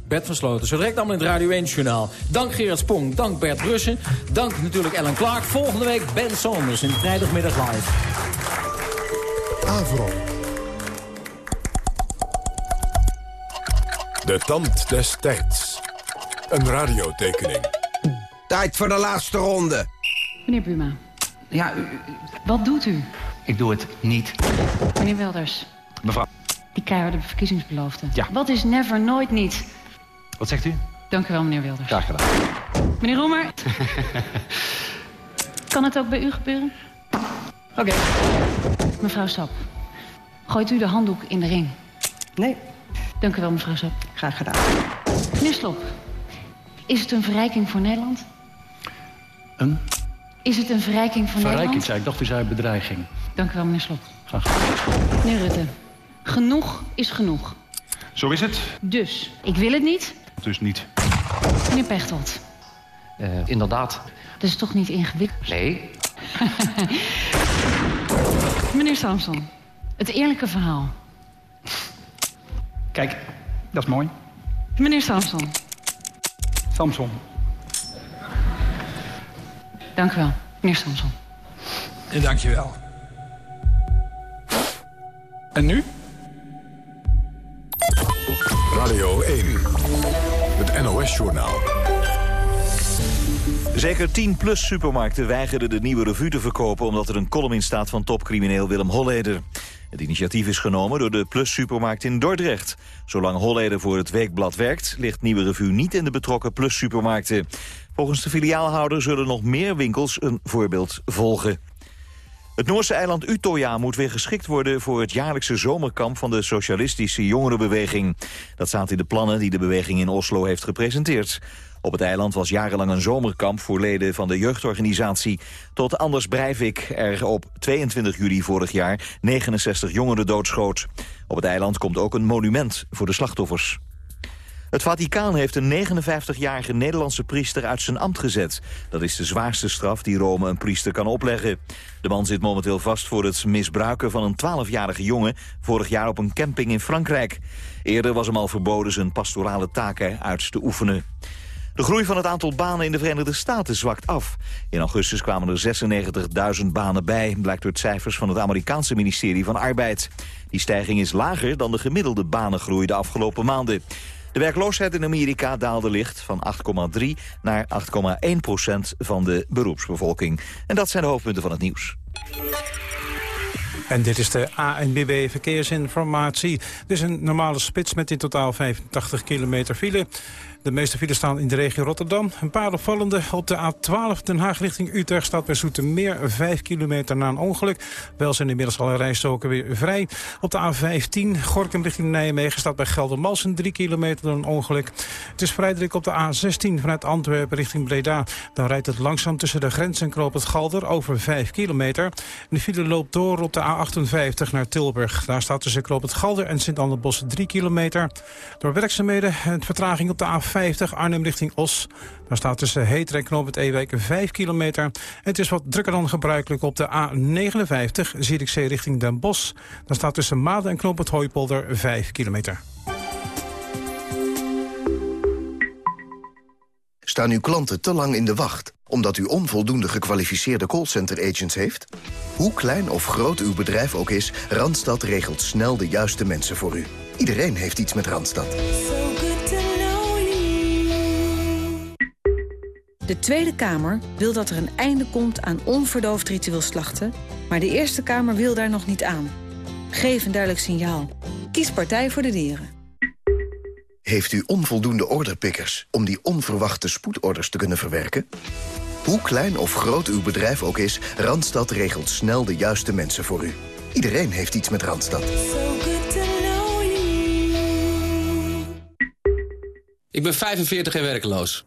Bert van Sloten. Zo direct allemaal in het Radio 1 Journaal. Dank Gerard Spong, dank Bert Russen. Dank natuurlijk Ellen Clark. Volgende week Ben Saunders in vrijdagmiddag live. Avro. De tand des tijds. Een radiotekening. Tijd voor de laatste ronde. Meneer Buma, Ja, u- wat doet u? Ik doe het niet. Meneer Wilders, Mevrouw, die keiharde verkiezingsbelofte. Ja. Wat is never, nooit niet? wat zegt u? Dank u wel, meneer Wilders. Graag gedaan. Meneer Roemer, kan het ook bij u gebeuren? Oké. Mevrouw Sap, Gooit u de handdoek in de ring? Nee. Dank u wel, mevrouw Sap. Graag gedaan. Meneer Slop, is het een verrijking voor Nederland? Een Is het een verrijking voor verrijking, Nederland? zei ik. dacht u zei bedreiging. Dank u wel, meneer Slop. Graag gedaan. Meneer Rutte, genoeg is genoeg. Zo is het. Dus, ik wil het niet. Dus niet. Meneer Pechtold, Eh, inderdaad. dat is toch niet ingewikkeld? Nee. Meneer Samson, het eerlijke verhaal. Kijk, dat is mooi. Meneer Samson, Samson. Dank u wel. Meneer Samson. En dankjewel. En nu? Radio 1. Het NOS-journaal. Zeker 10-plus supermarkten weigerden de nieuwe revue te verkopen... omdat er een column in staat van topcrimineel Willem Holleder. Het initiatief is genomen door de Plus supermarkt in Dordrecht. Zolang Holleder voor het Weekblad werkt... ligt nieuwe revue niet in de betrokken Plus supermarkten. Volgens de filiaalhouder zullen nog meer winkels een voorbeeld volgen. Het Noorse eiland Utoya moet weer geschikt worden voor het jaarlijkse zomerkamp van de socialistische jongerenbeweging. Dat staat in de plannen die de beweging in Oslo heeft gepresenteerd. Op het eiland was jarenlang een zomerkamp voor leden van de jeugdorganisatie. Tot Anders Breivik er op 22 juli vorig jaar 69 jongeren doodschoot. Op het eiland komt ook een monument voor de slachtoffers. Het Vaticaan heeft een 59-jarige Nederlandse priester uit zijn ambt gezet. Dat is de zwaarste straf die Rome een priester kan opleggen. De man zit momenteel vast voor het misbruiken van een 12-jarige jongen... vorig jaar op een camping in Frankrijk. Eerder was hem al verboden zijn pastorale taken uit te oefenen. De groei van het aantal banen in de Verenigde Staten zwakt af. In augustus kwamen er 96.000 banen bij, blijkt uit cijfers van het Amerikaanse ministerie van Arbeid. Die stijging is lager dan de gemiddelde banengroei de afgelopen maanden. De werkloosheid in Amerika daalde licht van 8,3 naar 8,1 procent van de beroepsbevolking. En dat zijn de hoofdpunten van het nieuws. En dit is de ANBB Verkeersinformatie. Dit is een normale spits met in totaal 85 kilometer file. De meeste files staan in de regio Rotterdam. Een paar opvallende. Op de A12 Den Haag richting Utrecht staat bij Zoetermeer 5 kilometer na een ongeluk. Wel zijn inmiddels alle rijstroken weer vrij. Op de A15 Gorkum richting Nijmegen staat bij Geldermalsen 3 kilometer door een ongeluk. Het is vrij op de A16 vanuit Antwerpen richting Breda. Dan rijdt het langzaam tussen de grens en Knoop Galder over 5 kilometer. De file loopt door op de A58 naar Tilburg. Daar staat tussen Knoop het Galder en Sint-Anderbos 3 kilometer. Door werkzaamheden en vertraging op de A50 Arnhem richting Os. Daar staat tussen Heter en Knoop het Ewijk 5 kilometer. En het is wat drukker dan gebruikelijk op de A59 Zierikzee richting Den Bosch. Daar staat tussen Maden en Knoop het Hooipolder 5 kilometer. Staan uw klanten te lang in de wacht omdat u onvoldoende gekwalificeerde callcenter-agents heeft? Hoe klein of groot uw bedrijf ook is, Randstad regelt snel de juiste mensen voor u. Iedereen heeft iets met Randstad. De Tweede Kamer wil dat er een einde komt aan onverdoofd ritueel slachten... maar de Eerste Kamer wil daar nog niet aan. Geef een duidelijk signaal. Kies Partij voor de Dieren. Heeft u onvoldoende orderpickers om die onverwachte spoedorders te kunnen verwerken? Hoe klein of groot uw bedrijf ook is, Randstad regelt snel de juiste mensen voor u. Iedereen heeft iets met Randstad. Ik ben 45 en werkeloos.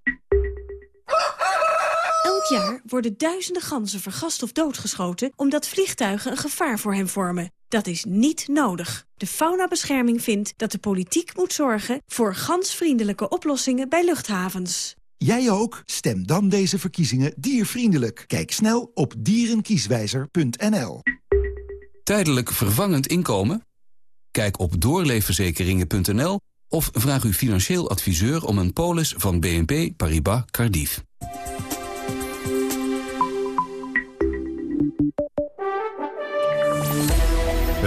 Jaar worden duizenden ganzen vergast of doodgeschoten... omdat vliegtuigen een gevaar voor hen vormen. Dat is niet nodig. De faunabescherming vindt dat de politiek moet zorgen... voor gansvriendelijke oplossingen bij luchthavens. Jij ook? Stem dan deze verkiezingen diervriendelijk. Kijk snel op dierenkieswijzer.nl. Tijdelijk vervangend inkomen? Kijk op doorleefverzekeringen.nl of vraag uw financieel adviseur om een polis van BNP Paribas Cardiff.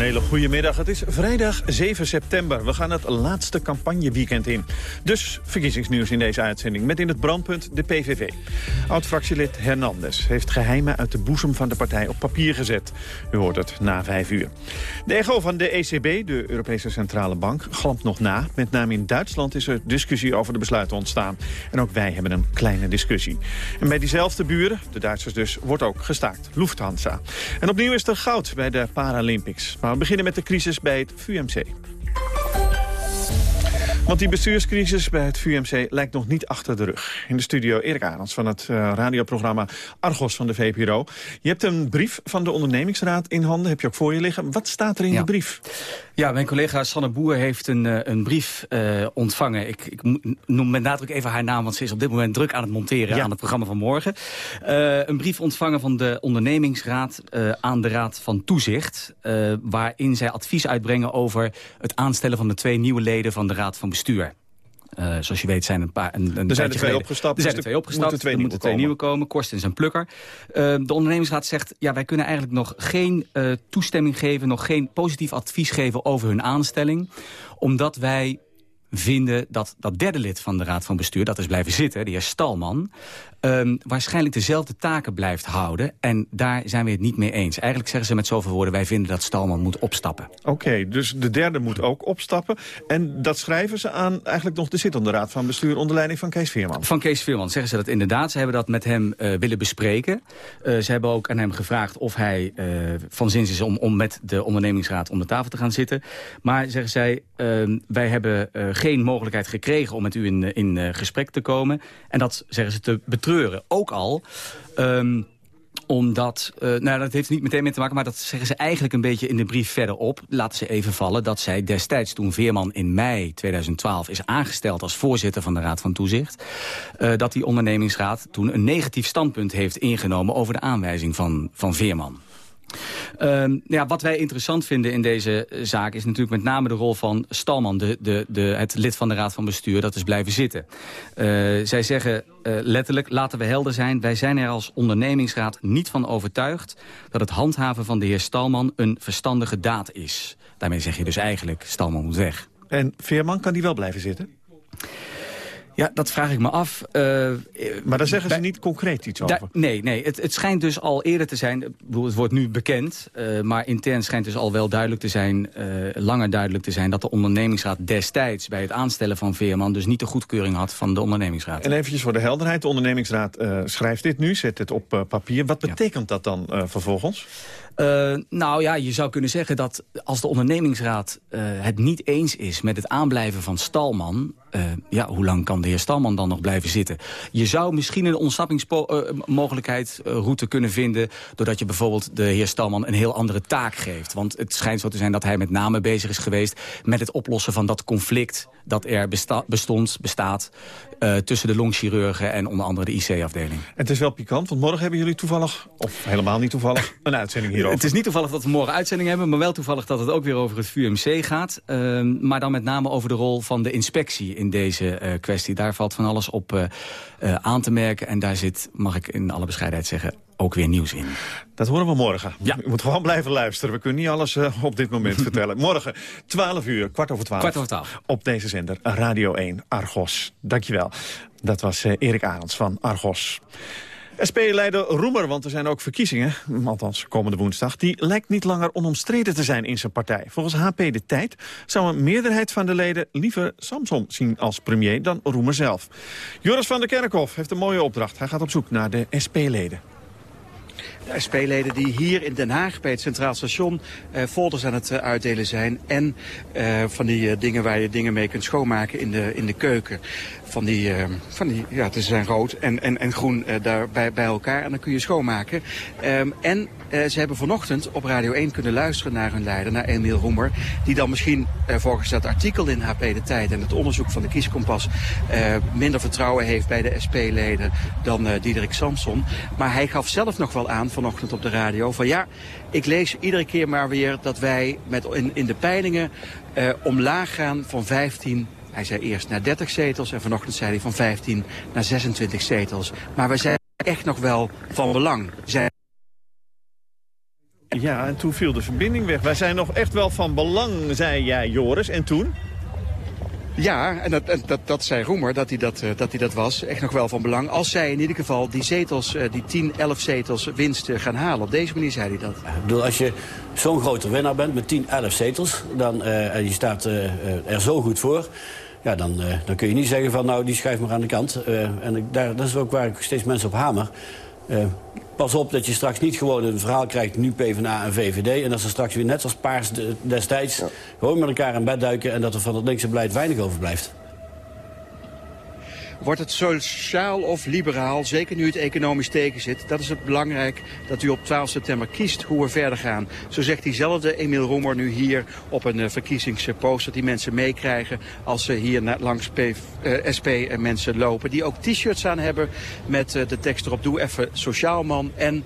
Een hele goede middag. Het is vrijdag 7 september. We gaan het laatste campagneweekend in. Dus verkiezingsnieuws in deze uitzending. Met in het brandpunt de PVV. Oud-fractielid Hernandez heeft geheimen uit de boezem van de partij op papier gezet. U hoort het na vijf uur. De echo van de ECB, de Europese Centrale Bank, glampt nog na. Met name in Duitsland is er discussie over de besluiten ontstaan. En ook wij hebben een kleine discussie. En bij diezelfde buren, de Duitsers dus, wordt ook gestaakt. Lufthansa. En opnieuw is er goud bij de Paralympics. We beginnen met de crisis bij het VUMC. Want die bestuurscrisis bij het VUMC lijkt nog niet achter de rug. In de studio Erik Arends van het uh, radioprogramma Argos van de VPRO. Je hebt een brief van de ondernemingsraad in handen, heb je ook voor je liggen. Wat staat er in Ja. de brief? Ja, mijn collega Sanne Boer heeft een, eh, een brief eh, ontvangen. Ik, ik noem met nadruk even haar naam, want ze is op dit moment druk aan het monteren Ja. aan het programma van morgen. Eh, een brief ontvangen van de ondernemingsraad eh, aan de Raad van Toezicht. eh, waarin zij advies uitbrengen over het aanstellen van de twee nieuwe leden van de Raad van Bestuur. Eh, zoals je weet zijn een paar. Een, een er tijdje twee geleden- opgestapt, Er zijn er er twee opgestapt. moeten twee er moeten twee komen. nieuwe komen. Korstens en Plukker. Eh, de ondernemingsraad zegt, ja, wij kunnen eigenlijk nog geen eh, toestemming geven... nog geen positief advies geven over hun aanstelling. Omdat wij vinden dat dat derde lid van de Raad van Bestuur... dat is blijven zitten, de heer Stalman... ehm, waarschijnlijk dezelfde taken blijft houden. En daar zijn we het niet mee eens. Eigenlijk zeggen ze met zoveel woorden... wij vinden dat Stalman moet opstappen. Oké, dus de derde moet ook opstappen. En dat schrijven ze aan eigenlijk nog de zittende raad van bestuur... onder leiding van Kees Veerman. Van Kees Veerman zeggen ze dat inderdaad. Ze hebben dat met hem eh, willen bespreken. Eh, ze hebben ook aan hem gevraagd of hij eh, van zins is om, om met de ondernemingsraad om de tafel te gaan zitten. Maar zeggen zij, eh, wij hebben geen mogelijkheid gekregen om met u in, in eh, gesprek te komen. En dat zeggen ze te betreuren. Ook al... ehm, omdat, eh, nou dat heeft niet meteen mee te maken... maar dat zeggen ze eigenlijk een beetje in de brief verderop. Laten ze even vallen dat zij destijds toen Veerman in mei 2012... is aangesteld als voorzitter van de Raad van Toezicht... eh, dat die ondernemingsraad toen een negatief standpunt heeft ingenomen... over de aanwijzing van, van Veerman. Ehm, ja, wat wij interessant vinden in deze eh, zaak is natuurlijk met name de rol van Stalman, de, de, de, het lid van de Raad van Bestuur, dat is blijven zitten. Eh, zij zeggen eh, letterlijk, laten we helder zijn, wij zijn er als ondernemingsraad niet van overtuigd dat het handhaven van de heer Stalman een verstandige daad is. Daarmee zeg je dus eigenlijk, Stalman moet weg. En Veerman, kan die wel blijven zitten? Ja, dat vraag ik me af. Eh, Maar daar zeggen ze bij- niet concreet iets over. nee, nee het, het schijnt dus al eerder te zijn, ik bedoel, het wordt nu bekend... eh, maar intern schijnt dus al wel duidelijk te zijn, eh, langer duidelijk te zijn... dat de ondernemingsraad destijds bij het aanstellen van Veerman... dus niet de goedkeuring had van de ondernemingsraad. En eventjes voor de helderheid. De ondernemingsraad eh, schrijft dit nu, zet het op eh, papier. Wat betekent dat dan eh, vervolgens? Eh, nou ja, je zou kunnen zeggen dat als de ondernemingsraad eh, het niet eens is met het aanblijven van Stalman... eh, ja, hoe lang kan de heer Stalman dan nog blijven zitten? Je zou misschien een ontsnappingsmogelijkheid, route kunnen vinden... doordat je bijvoorbeeld de heer Stalman een heel andere taak geeft. Want het schijnt zo te zijn dat hij met name bezig is geweest... met het oplossen van dat conflict dat er bestond, bestaat... tussen de longchirurgen en onder andere de IC-afdeling. Het is wel pikant, want morgen hebben jullie toevallig, of helemaal niet toevallig, een uitzending hierover. Het is niet toevallig dat we morgen uitzending hebben... maar wel toevallig dat het ook weer over het VUMC gaat. Ehm, maar dan met name over de rol van de inspectie in deze eh, kwestie. Daar valt van alles op eh, eh, aan te merken. En daar zit, mag ik in alle bescheidenheid zeggen, ook weer nieuws in. Dat horen we morgen. Ja. Je moet gewoon blijven luisteren. We kunnen niet alles op dit moment vertellen. Morgen, 12 uur, kwart over 12. Kwart over 12. Op deze zender, Radio 1, Argos. Dankjewel. Dat was Erik Arends van Argos. SP-leider Roemer, want er zijn ook verkiezingen, althans komende woensdag... die lijkt niet langer onomstreden te zijn in zijn partij. Volgens HP De Tijd zou een meerderheid van de leden liever Samson zien als premier dan Roemer zelf. Joris van der Kerkhof heeft een mooie opdracht. Hij gaat op zoek naar de SP-leden. De SP-leden die hier in Den Haag bij het Centraal Station eh, folders aan het eh, uitdelen zijn. En eh, van die eh, dingen waar je dingen mee kunt schoonmaken in de, in de keuken. Van die, eh, van die ja, ze zijn rood en, en, en groen eh, daar bij, bij elkaar en dan kun je schoonmaken. Ehm, en eh, ze hebben vanochtend op Radio 1 kunnen luisteren naar hun leider, naar Emiel Roemer. Die dan misschien volgens dat artikel in HP De Tijd en het onderzoek van de kieskompas... minder vertrouwen heeft bij de SP-leden dan Diederik Samson. Maar hij gaf zelf nog wel aan vanochtend op de radio van ja, ik lees iedere keer maar weer dat wij met, in, in de peilingen omlaag gaan van 15 hij zei eerst naar 30 zetels en vanochtend zei hij van 15 naar 26 zetels. Maar wij zijn echt nog wel van belang. Zij Ja, en toen viel de verbinding weg. Wij zijn nog echt wel van belang, zei jij, Joris. En toen? Ja, en dat, en dat, dat zei Roemer, dat hij dat, eh, dat hij dat was. Echt nog wel van belang. Als zij in ieder geval die zetels, eh, die 10, 11 zetels winst eh, gaan halen. Op deze manier zei hij dat. Ik bedoel, als je zo'n grote winnaar bent met 10, 11 zetels... Dan, eh, en je staat er zo goed voor... Ja, dan, dan kun je niet zeggen van nou, die schuif maar aan de kant. En daar, dat is ook waar ik steeds mensen op hamer. Pas op dat je straks niet gewoon een verhaal krijgt... nu PvdA en VVD. En dat ze straks weer net als Paars de- destijds... gewoon met elkaar in bed duiken... en dat er van het linkse beleid weinig overblijft. Wordt het sociaal of liberaal, zeker nu het economisch tegen zit... dat is het belangrijk dat u op 12 september kiest hoe we verder gaan. Zo zegt diezelfde Emiel Roemer nu hier op een uh, verkiezingspost... dat die mensen meekrijgen als ze hier langs SP en mensen lopen. Die ook t-shirts aan hebben met uh, de tekst erop... doe even sociaal man en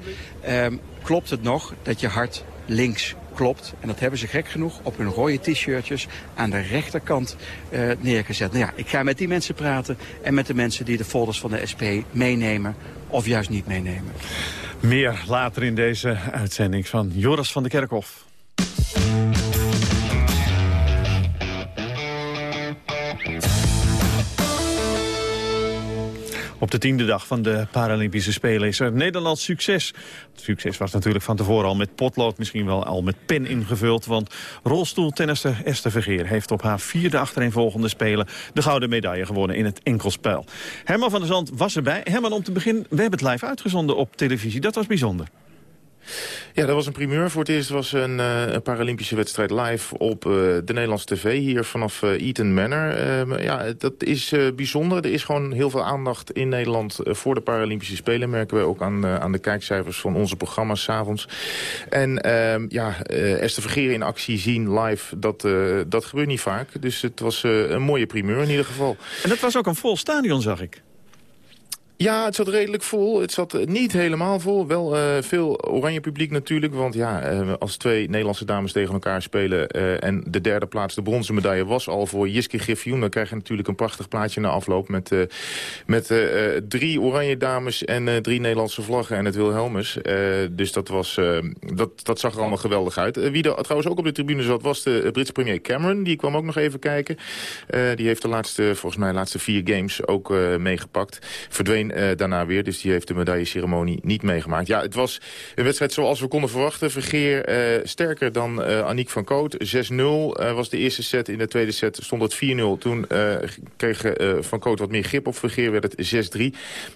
um, klopt het nog dat je hart links klopt. En dat hebben ze gek genoeg op hun rode t-shirtjes aan de rechterkant uh, neergezet. Nou ja, ik ga met die mensen praten en met de mensen die de folders van de SP meenemen of juist niet meenemen. Meer later in deze uitzending van Joris van de Kerkhof. Op de tiende dag van de Paralympische Spelen is er Nederlands succes. Het succes was natuurlijk van tevoren al met potlood, misschien wel al met pen ingevuld. Want rolstoeltennister Esther Vergeer heeft op haar vierde achtereenvolgende Spelen... de gouden medaille gewonnen in het enkelspel. Herman van der Zand was erbij. Herman, om te beginnen, we hebben het live uitgezonden op televisie. Dat was bijzonder. Ja, dat was een primeur. Voor het eerst was een, uh, een Paralympische wedstrijd live op uh, de Nederlandse tv hier vanaf uh, Eaton Manor. ja, dat is bijzonder. Er is gewoon heel veel aandacht in Nederland voor de Paralympische Spelen. Merken we ook aan, aan de kijkcijfers van onze programma's s'avonds. En ehm, ja, Esther Vergeer in actie zien live, dat, dat gebeurt niet vaak. Dus het was een mooie primeur in ieder geval. En dat was ook een vol stadion, zag ik. Ja, het zat redelijk vol. Het zat niet helemaal vol. Wel uh, veel oranje publiek natuurlijk. Want ja, uh, als twee Nederlandse dames tegen elkaar spelen... En de derde plaats, de bronzen medaille, was al voor Jiske Griffioen... dan krijg je natuurlijk een prachtig plaatje na afloop... met, met drie oranje dames en drie Nederlandse vlaggen en het Wilhelmus. dus dat, was, dat, dat zag er allemaal geweldig uit. wie er trouwens ook op de tribune zat, was de Britse premier Cameron. Die kwam ook nog even kijken. die heeft de laatste, volgens mij, laatste vier games ook meegepakt. Verdween uh, daarna weer. Dus die heeft de medailleceremonie niet meegemaakt. Ja, het was een wedstrijd zoals we konden verwachten. Vergeer uh, sterker dan uh, Aniek van Koot. 6-0 was de eerste set. In de tweede set stond het 4-0. Toen kreeg Van Koot wat meer grip op Vergeer. Werd het 6-3.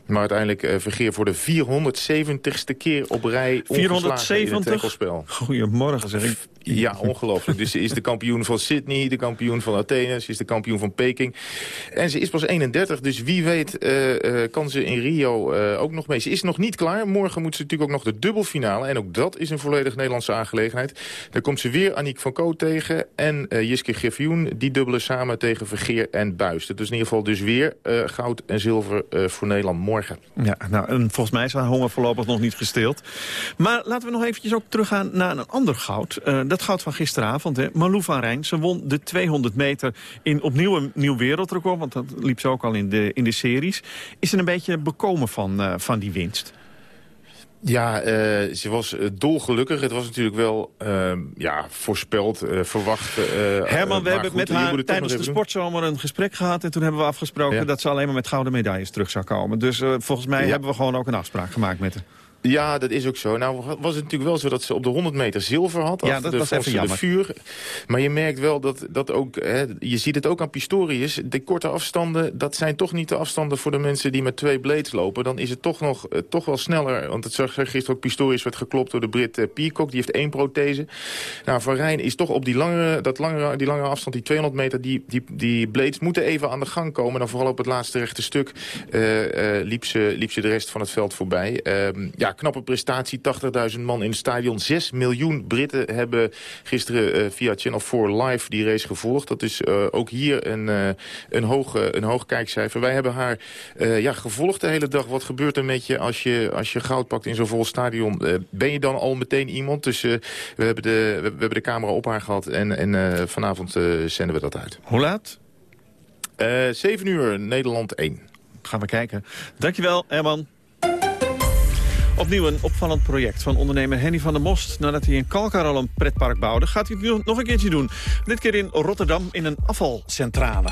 Maar uiteindelijk Vergeer voor de 470ste keer op rij 470? Goedemorgen zeg ik. Ja, ongelooflijk. dus ze is de kampioen van Sydney, de kampioen van Athene. Ze is de kampioen van Peking. En ze is pas 31, dus wie weet kan ze in Rio uh, ook nog mee. Ze is nog niet klaar. Morgen moet ze natuurlijk ook nog de dubbelfinale. En ook dat is een volledig Nederlandse aangelegenheid. Dan komt ze weer Aniek van Koot tegen en uh, Jiske Griffioen. Die dubbelen samen tegen Vergeer en Buis. Dat is in ieder geval dus weer uh, goud en zilver voor Nederland morgen. Ja, nou, en volgens mij is haar honger voorlopig nog niet gestild. Maar laten we nog eventjes ook teruggaan naar een ander goud. dat goud van gisteravond, hè. Malou van Rijn. Ze won de 200 meter in opnieuw een nieuw wereldrecord. Want dat liep ze ook al in de, in de series. Is er een beetje bekomen van, uh, van die winst? Ja, uh, ze was uh, dolgelukkig. Het was natuurlijk wel uh, ja, voorspeld, verwacht. Herman, we hebben goed, met haar tijdens de sportzomer een gesprek gehad... en toen hebben we afgesproken ja. dat ze alleen maar met gouden medailles terug zou komen. Dus volgens mij ja. hebben we gewoon ook een afspraak gemaakt met haar. Ja, dat is ook zo. Nou was het natuurlijk wel zo dat ze op de 100 meter zilver had. Ja, dat de, was even jammer. De vuur. Maar je merkt wel dat, dat ook... Hè, je ziet het ook aan Pistorius. De korte afstanden, dat zijn toch niet de afstanden voor de mensen die met twee blades lopen. Dan is het toch nog uh, toch wel sneller. Want het zag gisteren ook Pistorius werd geklopt door de Brit uh, Peacock. Die heeft één prothese. Nou, Van Rijn is toch op die langere, dat langere, die langere afstand, die 200 meter... Die, die, die blades moeten even aan de gang komen. Dan vooral op het laatste rechte stuk uh, liep, ze, liep ze de rest van het veld voorbij. Ehm, ja, knappe prestatie. 80.000 man in het stadion. 6 miljoen Britten hebben gisteren uh, via Channel 4 Live die race gevolgd. Dat is uh, ook hier een, uh, een, hoog, een hoog kijkcijfer. Wij hebben haar ja, gevolgd de hele dag. Wat gebeurt er met je als je, als je goud pakt in zo'n vol stadion? ben je dan al meteen iemand? Dus we, hebben de, we, we, hebben de camera op haar gehad en, en vanavond zenden we dat uit. Hoe laat? 7 uur, Nederland 1. Gaan we kijken. Dankjewel, Herman. Opnieuw een opvallend project van ondernemer Henny van der Most. Nadat hij in Kalkar al een pretpark bouwde, gaat hij het nog een keertje doen. Dit keer in Rotterdam in een afvalcentrale.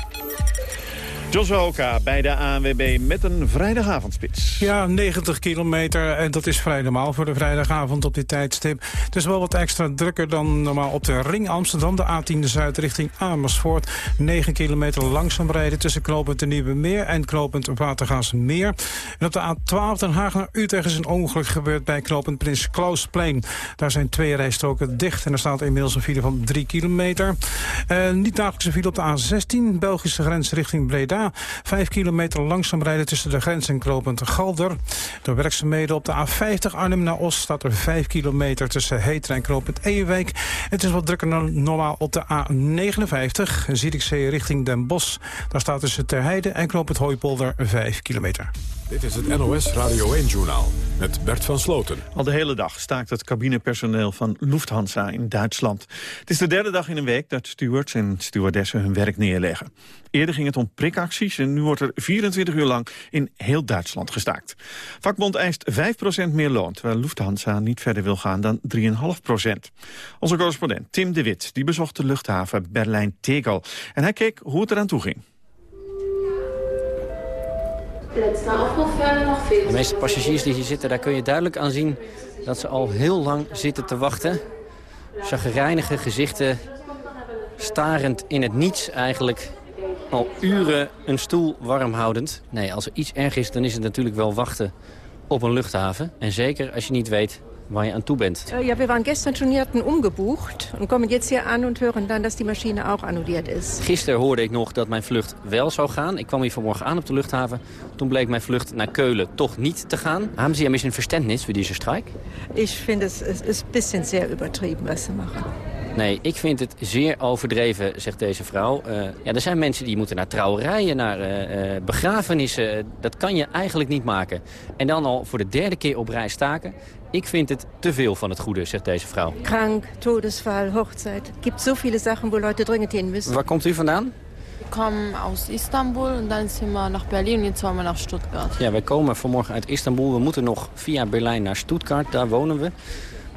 Joshua Oka bij de ANWB met een vrijdagavondspits. Ja, 90 kilometer en dat is vrij normaal voor de vrijdagavond op dit tijdstip. Het is wel wat extra drukker dan normaal op de Ring Amsterdam, de A10 Zuid richting Amersfoort. 9 kilometer langzaam rijden tussen knooppunt de Nieuwe Meer en knooppunt Watergaasmeer. En op de A12 Den Haag naar Utrecht is een ongeluk gebeurd bij knooppunt Prins Klausplein. Daar zijn twee rijstroken dicht en er staat inmiddels een file van 3 kilometer. Uh, niet dagelijkse file op de A16, Belgische grens richting Breda. Vijf kilometer langzaam rijden tussen de grens en Knopend Galder. Door werkzaamheden op de A50 Arnhem naar Oost staat er vijf kilometer tussen Heter en Knopend Ewijk. Het is wat drukker dan normaal op de A59, Zierikzee richting Den Bosch. Daar staat tussen Terheide en Knopend Hooipolder vijf kilometer. Dit is het NOS Radio 1-journaal met Bert van Sloten. Al de hele dag staakt het cabinepersoneel van Lufthansa in Duitsland. Het is de derde dag in een week dat stewards en stewardessen hun werk neerleggen. Eerder ging het om prikacties en nu wordt er 24 uur lang in heel Duitsland gestaakt. Vakbond eist 5% meer loon, terwijl Lufthansa niet verder wil gaan dan 3,5%. Onze correspondent Tim de Wit die bezocht de luchthaven Berlijn-Tegel. En hij keek hoe het eraan toe ging. De meeste passagiers die hier zitten, daar kun je duidelijk aan zien... dat ze al heel lang zitten te wachten. Chagrijnige gezichten, starend in het niets eigenlijk. Al uren een stoel warm houdend. Nee, als er iets erg is, dan is het natuurlijk wel wachten op een luchthaven. En zeker als je niet weet waar je aan toe bent. Ja, we waren gestern schon umgebucht en komen jetzt hier aan en horen dan dat die machine ook annulliert is. Gisteren hoorde ik nog dat mijn vlucht wel zou gaan. Ik kwam hier vanmorgen aan op de luchthaven. Toen bleek mijn vlucht naar Keulen toch niet te gaan. Hebben ze een beetje verständnis voor deze strijk? Ik vind het, een beetje zeer übertrieben wat ze maken. Nee, ik vind het zeer overdreven, zegt deze vrouw. Uh, ja, er zijn mensen die moeten naar trouwerijen, naar uh, begrafenissen. Dat kan je eigenlijk niet maken. En dan al voor de derde keer op rij staken. Ik vind het te veel van het goede, zegt deze vrouw. Krank, todesval, hochzeit. Het gibt so viele Sachen, wo Leute dringend hin müssen. Waar komt u vandaan? Ik kom uit Istanbul en dan zijn we naar Berlin en jetzt zijn we naar Stuttgart. Ja, wij komen vanmorgen uit Istanbul. We moeten nog via Berlijn naar Stuttgart, daar wonen we.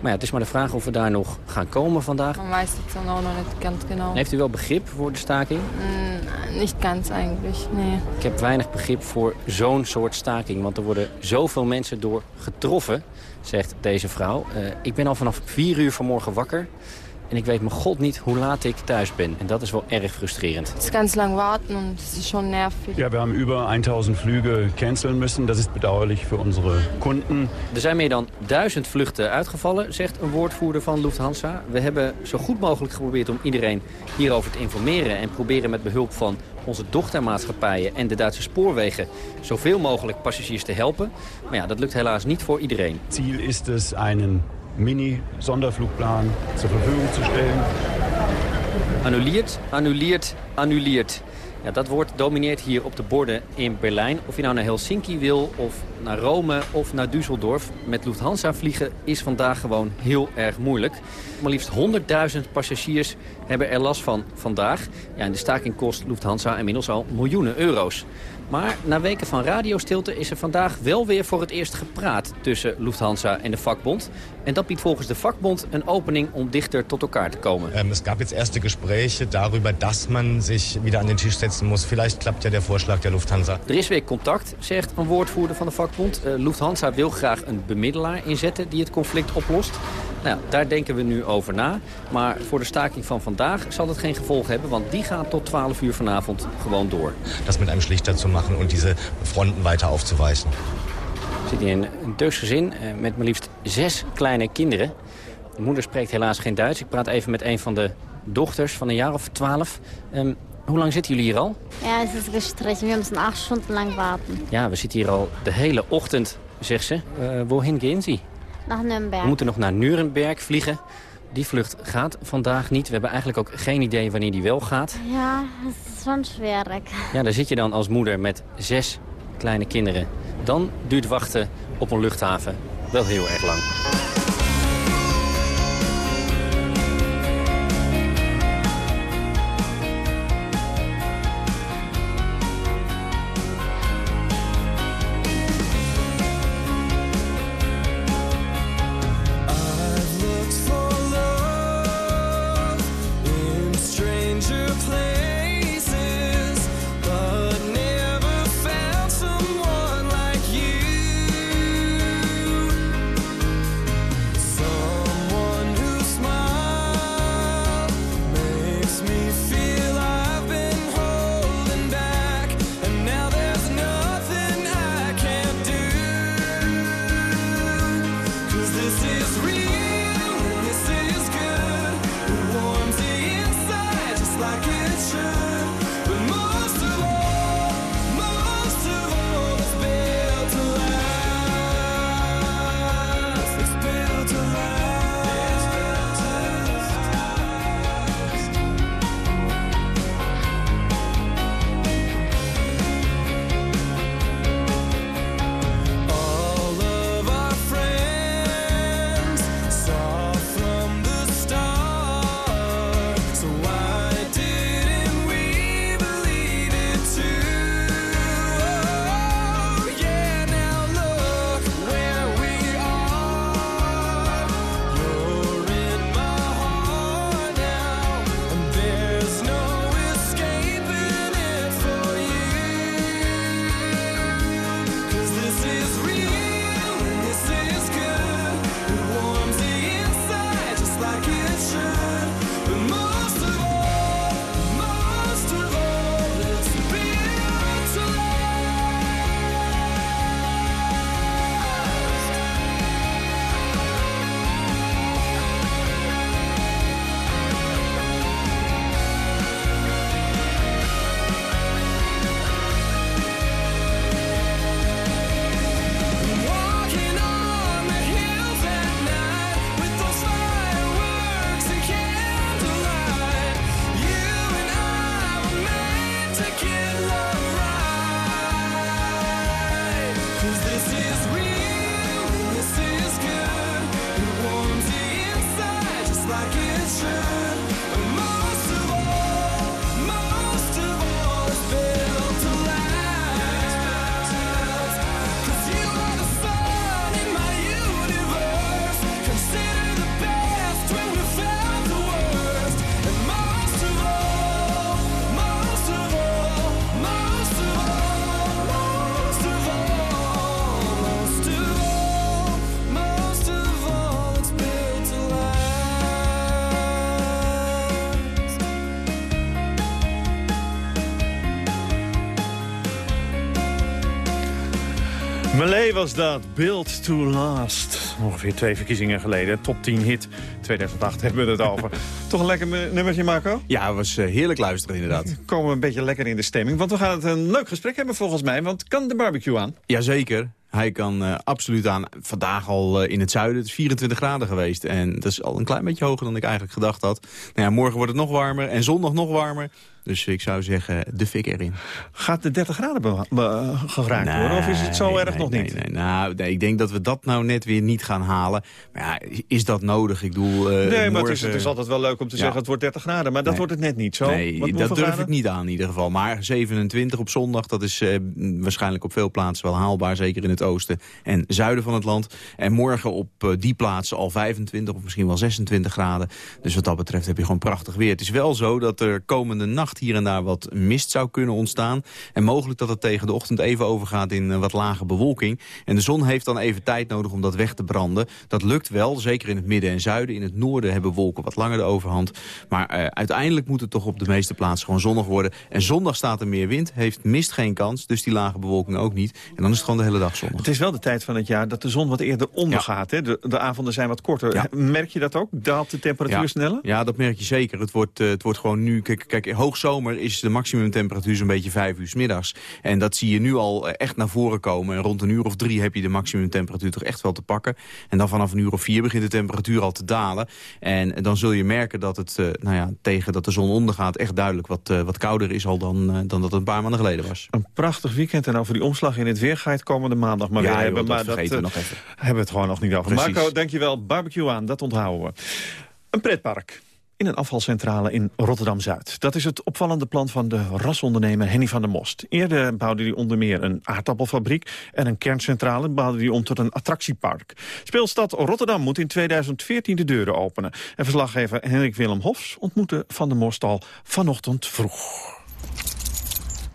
Maar ja, het is maar de vraag of we daar nog gaan komen vandaag. Man weet het dan ook nog niet ganz genau. Heeft u wel begrip voor de staking? Mm, niet ganz eigenlijk, nee. Ik heb weinig begrip voor zo'n soort staking. Want er worden zoveel mensen door getroffen, zegt deze vrouw. Uh, ik ben al vanaf vier uur vanmorgen wakker. En ik weet mijn god niet hoe laat ik thuis ben. En dat is wel erg frustrerend. Het is ganz lang wachten en het is schon nervig. Ja, we hebben über 1000 Flüge cancelen müssen. Dat is bedauerlich voor onze kunden. Er zijn meer dan duizend vluchten uitgevallen, zegt een woordvoerder van Lufthansa. We hebben zo goed mogelijk geprobeerd om iedereen hierover te informeren... en proberen met behulp van onze dochtermaatschappijen en de Duitse spoorwegen... zoveel mogelijk passagiers te helpen. Maar ja, dat lukt helaas niet voor iedereen. Ziel is het een Mini-Sonderflugplan zur Verfügung zu stellen. Annuliert, annuliert, annuliert. Ja, dat woord domineert hier op de borden in Berlijn. Of je nou naar Helsinki wil, of naar Rome, of naar Düsseldorf. Met Lufthansa vliegen is vandaag gewoon heel erg moeilijk. Maar liefst 100.000 passagiers hebben er last van vandaag. Ja, en de staking kost Lufthansa inmiddels al miljoenen euro's. Maar na weken van radiostilte is er vandaag wel weer voor het eerst gepraat tussen Lufthansa en de vakbond. En dat biedt volgens de vakbond een opening om dichter tot elkaar te komen. Um, es gab jetzt erste Gespräche darüber, dass man sich wieder an den Tisch setzen muss. Vielleicht klappt ja der Vorschlag der Lufthansa. Er is weer contact, zegt een woordvoerder van de vakbond. Uh, Lufthansa wil graag een bemiddelaar inzetten die het conflict oplost. Nou, daar denken we nu over na. Maar voor de staking van vandaag zal het geen gevolg hebben... want die gaat tot 12 uur vanavond gewoon door. Dat met einem Schlichter te maken en deze fronten weiter aufzuweichen. Zit in een Turks gezin met maar liefst zes kleine kinderen. De moeder spreekt helaas geen Duits. Ik praat even met een van de dochters van een jaar of twaalf. Um, hoe lang zitten jullie hier al? Ja, het is gestrest. We moeten acht stunden lang wachten. Ja, we zitten hier al de hele ochtend, zegt ze. Uh, wohin gaan ze? Naar Nürnberg. We moeten nog naar Nuremberg vliegen. Die vlucht gaat vandaag niet. We hebben eigenlijk ook geen idee wanneer die wel gaat. Ja, het is zo'n werk. Ja, daar zit je dan als moeder met zes kleine kinderen. Dan duurt wachten op een luchthaven wel heel erg lang. Was dat, Build to Last. Ongeveer twee verkiezingen geleden, top 10 hit. 2008 hebben we het over. Toch een lekker nummertje, Marco? Ja, het was eh, heerlijk luisteren inderdaad. Komen we een beetje lekker in de stemming. Want we gaan het een leuk gesprek hebben volgens mij. Want kan de barbecue aan? Jazeker. Hij kan uh, absoluut aan. Vandaag al uh, in het zuiden. Het is 24 graden geweest. En dat is al een klein beetje hoger dan ik eigenlijk gedacht had. Nou ja, morgen wordt het nog warmer. En zondag nog warmer. Dus ik zou zeggen, de fik erin. Gaat de 30 graden geraakt nee, worden? Of is het zo erg nee, nog niet? Nee, nou, nee, ik denk dat we dat nou net weer niet gaan halen. Maar ja, is dat nodig? Ik bedoel, uh, Nee, maar het, is, het is altijd wel leuk om te zeggen, het wordt 30 graden. Maar dat wordt het net niet zo. Nee, dat durf graden? ik niet aan in ieder geval. Maar 27 op zondag, dat is uh, waarschijnlijk op veel plaatsen wel haalbaar. Zeker in het oosten en zuiden van het land. En morgen op uh, die plaatsen al 25 of misschien wel 26 graden. Dus wat dat betreft heb je gewoon prachtig weer. Het is wel zo dat er komende nacht hier en daar wat mist zou kunnen ontstaan. En mogelijk dat het tegen de ochtend even overgaat in uh, wat lage bewolking. En de zon heeft dan even tijd nodig om dat weg te branden. Dat lukt wel, zeker in het midden en zuiden. In het noorden hebben wolken wat langer de overhand. Maar uh, uiteindelijk moet het toch op de meeste plaatsen gewoon zonnig worden. En zondag staat er meer wind, heeft mist geen kans. Dus die lage bewolking ook niet. En dan is het gewoon de hele dag zonnig. Het is wel de tijd van het jaar dat de zon wat eerder ondergaat. Ja. Hè? De, de, avonden zijn wat korter. Ja. Merk je dat ook? Daalt de temperatuur ja. sneller? Ja, dat merk je zeker. Het wordt, uh, het wordt gewoon nu... Kijk, kijk, hoogzomer is de maximumtemperatuur zo'n beetje vijf uur 's middags. En dat zie je nu al echt naar voren komen. En rond een uur of drie heb je de maximumtemperatuur toch echt wel te pakken. En dan vanaf een uur of vier begint de temperatuur al te dalen. En dan zul je merken dat het, uh, nou ja, tegen dat de zon ondergaat... echt duidelijk wat, uh, wat kouder is al dan, dan dat het een paar maanden geleden was. Een prachtig weekend. En over die omslag in het weer ga je het komende maandag maar ja, weer joh, hebben. dat maar vergeten dat we nog even. hebben we het gewoon nog niet over. Precies. Marco, dankjewel. Barbecue aan, dat onthouden we. Een pretpark in een afvalcentrale in Rotterdam-Zuid. Dat is het opvallende plan van de rasondernemer Henny van der Most. Eerder bouwde hij onder meer een aardappelfabriek... en een kerncentrale bouwde hij om tot een attractiepark. Speelstad Rotterdam moet in 2014 de deuren openen. En verslaggever Henrik Willem Hofs ontmoette Van der Most al vanochtend vroeg.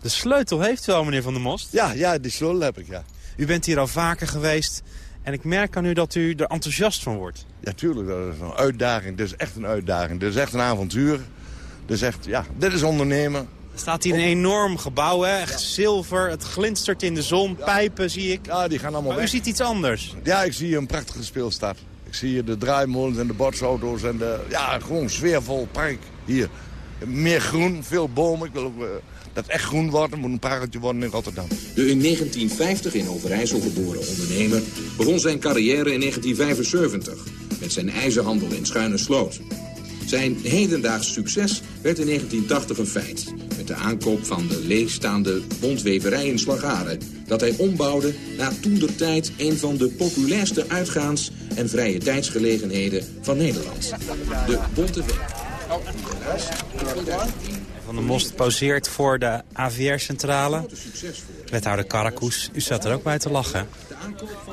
De sleutel heeft u al, meneer Van der Most? Ja, ja, die sleutel heb ik, ja. U bent hier al vaker geweest en ik merk aan u dat u er enthousiast van wordt. Ja, tuurlijk. Dat is een uitdaging. Dit is echt een uitdaging. Dit is echt een avontuur. Dit is echt, ja, dit is ondernemen. Er staat hier een enorm gebouw, hè? echt zilver. Het glinstert in de zon, pijpen zie ik. Ja, die gaan allemaal maar weg. u ziet iets anders. Ja, ik zie een prachtige speelstad. Ik zie hier de draaimolens en de botsauto's en de, ja, gewoon sfeervol park hier. Meer groen, veel bomen. Ik wil ook, uh, dat echt groen wordt. Er moet een pareltje worden in Rotterdam. De in 1950 in Overijssel geboren ondernemer begon zijn carrière in 1975 met zijn ijzerhandel in Schuine Sloot. Zijn hedendaags succes werd in 1980 een feit. Met de aankoop van de leegstaande bondweverij in Slagaren... dat hij ombouwde naar toentertijd een van de populairste uitgaans... en vrije tijdsgelegenheden van Nederland. De Bonte Van der Most pauzeert voor de AVR-centrale. Wethouder Karakoes, u staat er ook bij te lachen.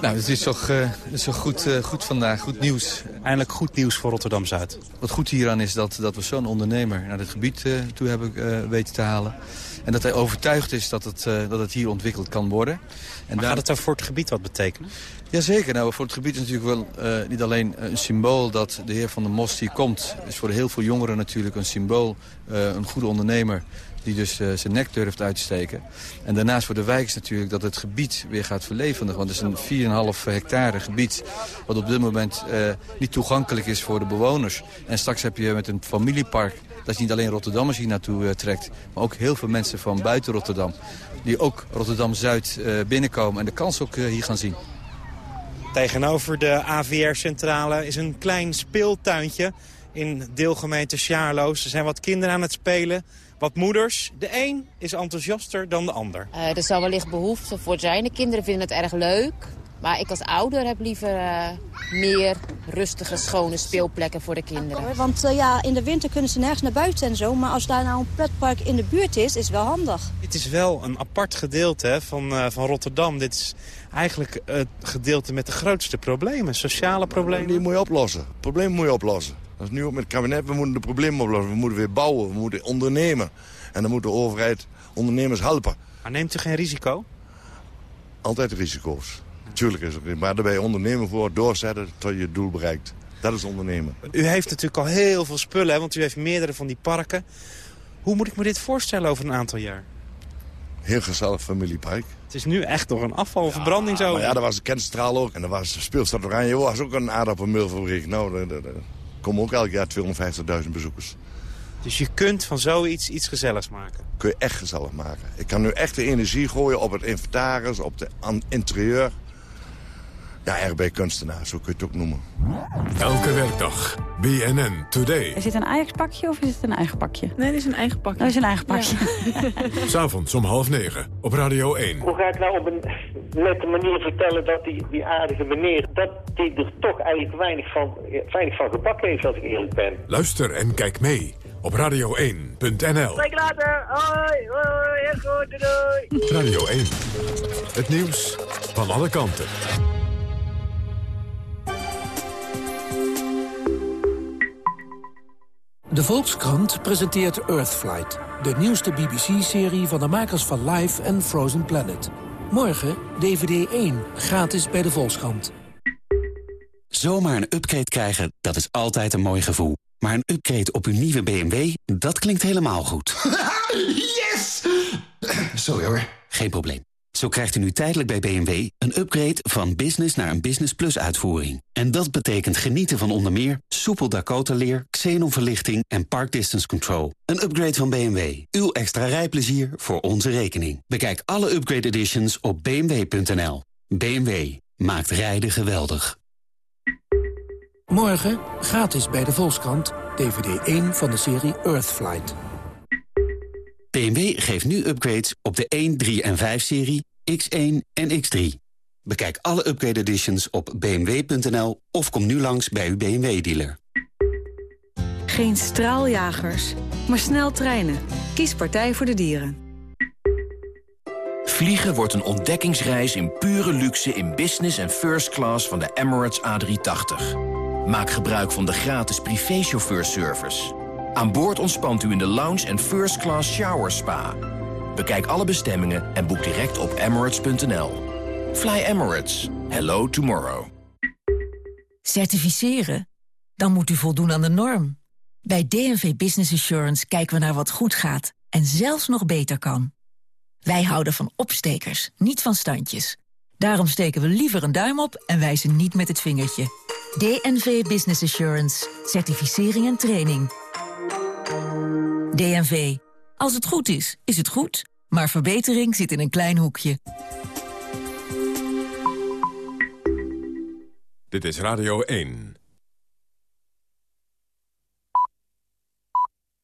Nou, het is toch, uh, het is toch goed, uh, goed vandaag, goed nieuws. Eindelijk goed nieuws voor Rotterdam-Zuid. Wat goed hieraan is dat, dat we zo'n ondernemer naar dit gebied uh, toe hebben weten te halen. En dat hij overtuigd is dat het, dat het hier ontwikkeld kan worden. En maar gaat het dan voor het gebied wat betekenen? Jazeker. Nou, voor het gebied is natuurlijk wel uh, niet alleen een symbool dat de heer Van der Most hier komt. is voor heel veel jongeren natuurlijk een symbool, uh, een goede ondernemer die dus uh, zijn nek durft uit te steken. En daarnaast voor de wijk is natuurlijk dat het gebied weer gaat verlevendigen. Want het is een 4,5 hectare gebied wat op dit moment niet toegankelijk is voor de bewoners. En straks heb je met een familiepark dat niet alleen Rotterdammers hier naartoe uh, trekt... maar ook heel veel mensen van buiten Rotterdam... die ook Rotterdam-Zuid binnenkomen en de kans ook hier gaan zien. Tegenover de AVR-centrale is een klein speeltuintje in deelgemeente Sjaarloos. Er zijn wat kinderen aan het spelen, wat moeders. De een is enthousiaster dan de ander. Uh, er zal wellicht behoefte voor zijn. De kinderen vinden het erg leuk. Maar ik als ouder heb liever uh, meer rustige, schone speelplekken voor de kinderen. Want uh, ja, in de winter kunnen ze nergens naar buiten en zo. Maar als daar nou een pretpark in de buurt is, is wel handig. Het is wel een apart gedeelte hè, van, uh, van Rotterdam. Dit is eigenlijk het gedeelte met de grootste problemen. Sociale problemen. Die moet je oplossen. Het probleem moet je oplossen. Dat is nu ook met het kabinet. We moeten de problemen oplossen. We moeten weer bouwen. We moeten ondernemen. En dan moet de overheid ondernemers helpen. Maar neemt u geen risico? Altijd risico's. Tuurlijk is het. Maar daarbij ondernemen voor, doorzetten tot je het doel bereikt. Dat is ondernemen. U heeft natuurlijk al heel veel spullen, hè, want u heeft meerdere van die parken. Hoe moet ik me dit voorstellen over een aantal jaar? Heel gezellig familiepark. Het is nu echt door een afvalverbranding zo. Ja, daar was de kerncentrale ook. En er was Speelstad Oranje, was ook een aardappelmeelfabriek. Nou, daar, daar komen ook elk jaar 250.000 bezoekers. Dus je kunt van zoiets iets gezelligs maken? Kun je echt gezellig maken. Ik kan nu echt de energie gooien op het inventaris, op het interieur. Ja, RB Kunstenaar, zo kun je het ook noemen. Elke werkdag, BNN Today. Is dit een Ajax-pakje of is het een eigen pakje? Nee, dit is een eigen pakje. Dat is een eigen pakje. S'avonds om half negen op Radio 1. Hoe ga ik nou op een nette manier vertellen dat die, die aardige meneer... dat die er toch eigenlijk weinig van, weinig van gebakken heeft, als ik eerlijk ben. Luister en kijk mee op radio1.nl. Spreek later. Hoi, hoi, heel goed, doei. Radio 1. Het nieuws van alle kanten. De Volkskrant presenteert Earthflight, de nieuwste BBC-serie van de makers van Life en Frozen Planet. Morgen DVD 1, gratis bij de Volkskrant. Zomaar een upgrade krijgen, dat is altijd een mooi gevoel. Maar een upgrade op uw nieuwe BMW, dat klinkt helemaal goed. yes! Sorry hoor. Geen probleem. Zo krijgt u nu tijdelijk bij BMW een upgrade van business naar een Business Plus uitvoering. En dat betekent genieten van onder meer soepel Dakota-leer, xenonverlichting en park distance control. Een upgrade van BMW. Uw extra rijplezier voor onze rekening. Bekijk alle upgrade editions op bmw.nl. BMW maakt rijden geweldig. Morgen gratis bij de Volkskrant, DVD 1 van de serie Earthflight. BMW geeft nu upgrades op de 1, 3 en 5-serie, X1 en X3. Bekijk alle upgrade editions op bmw.nl of kom nu langs bij uw BMW-dealer. Geen straaljagers, maar snel treinen. Kies Partij voor de Dieren. Vliegen wordt een ontdekkingsreis in pure luxe in business en first class van de Emirates A380. Maak gebruik van de gratis privéchauffeurservice. Aan boord ontspant u in de lounge en first class shower spa. Bekijk alle bestemmingen en boek direct op emirates.nl. Fly Emirates. Hello tomorrow. Certificeren? Dan moet u voldoen aan de norm. Bij DNV Business Assurance kijken we naar wat goed gaat en zelfs nog beter kan. Wij houden van opstekers, niet van standjes. Daarom steken we liever een duim op en wijzen niet met het vingertje. DNV Business Assurance. Certificering en training. DNV. Als het goed is, is het goed. Maar verbetering zit in een klein hoekje. Dit is Radio 1.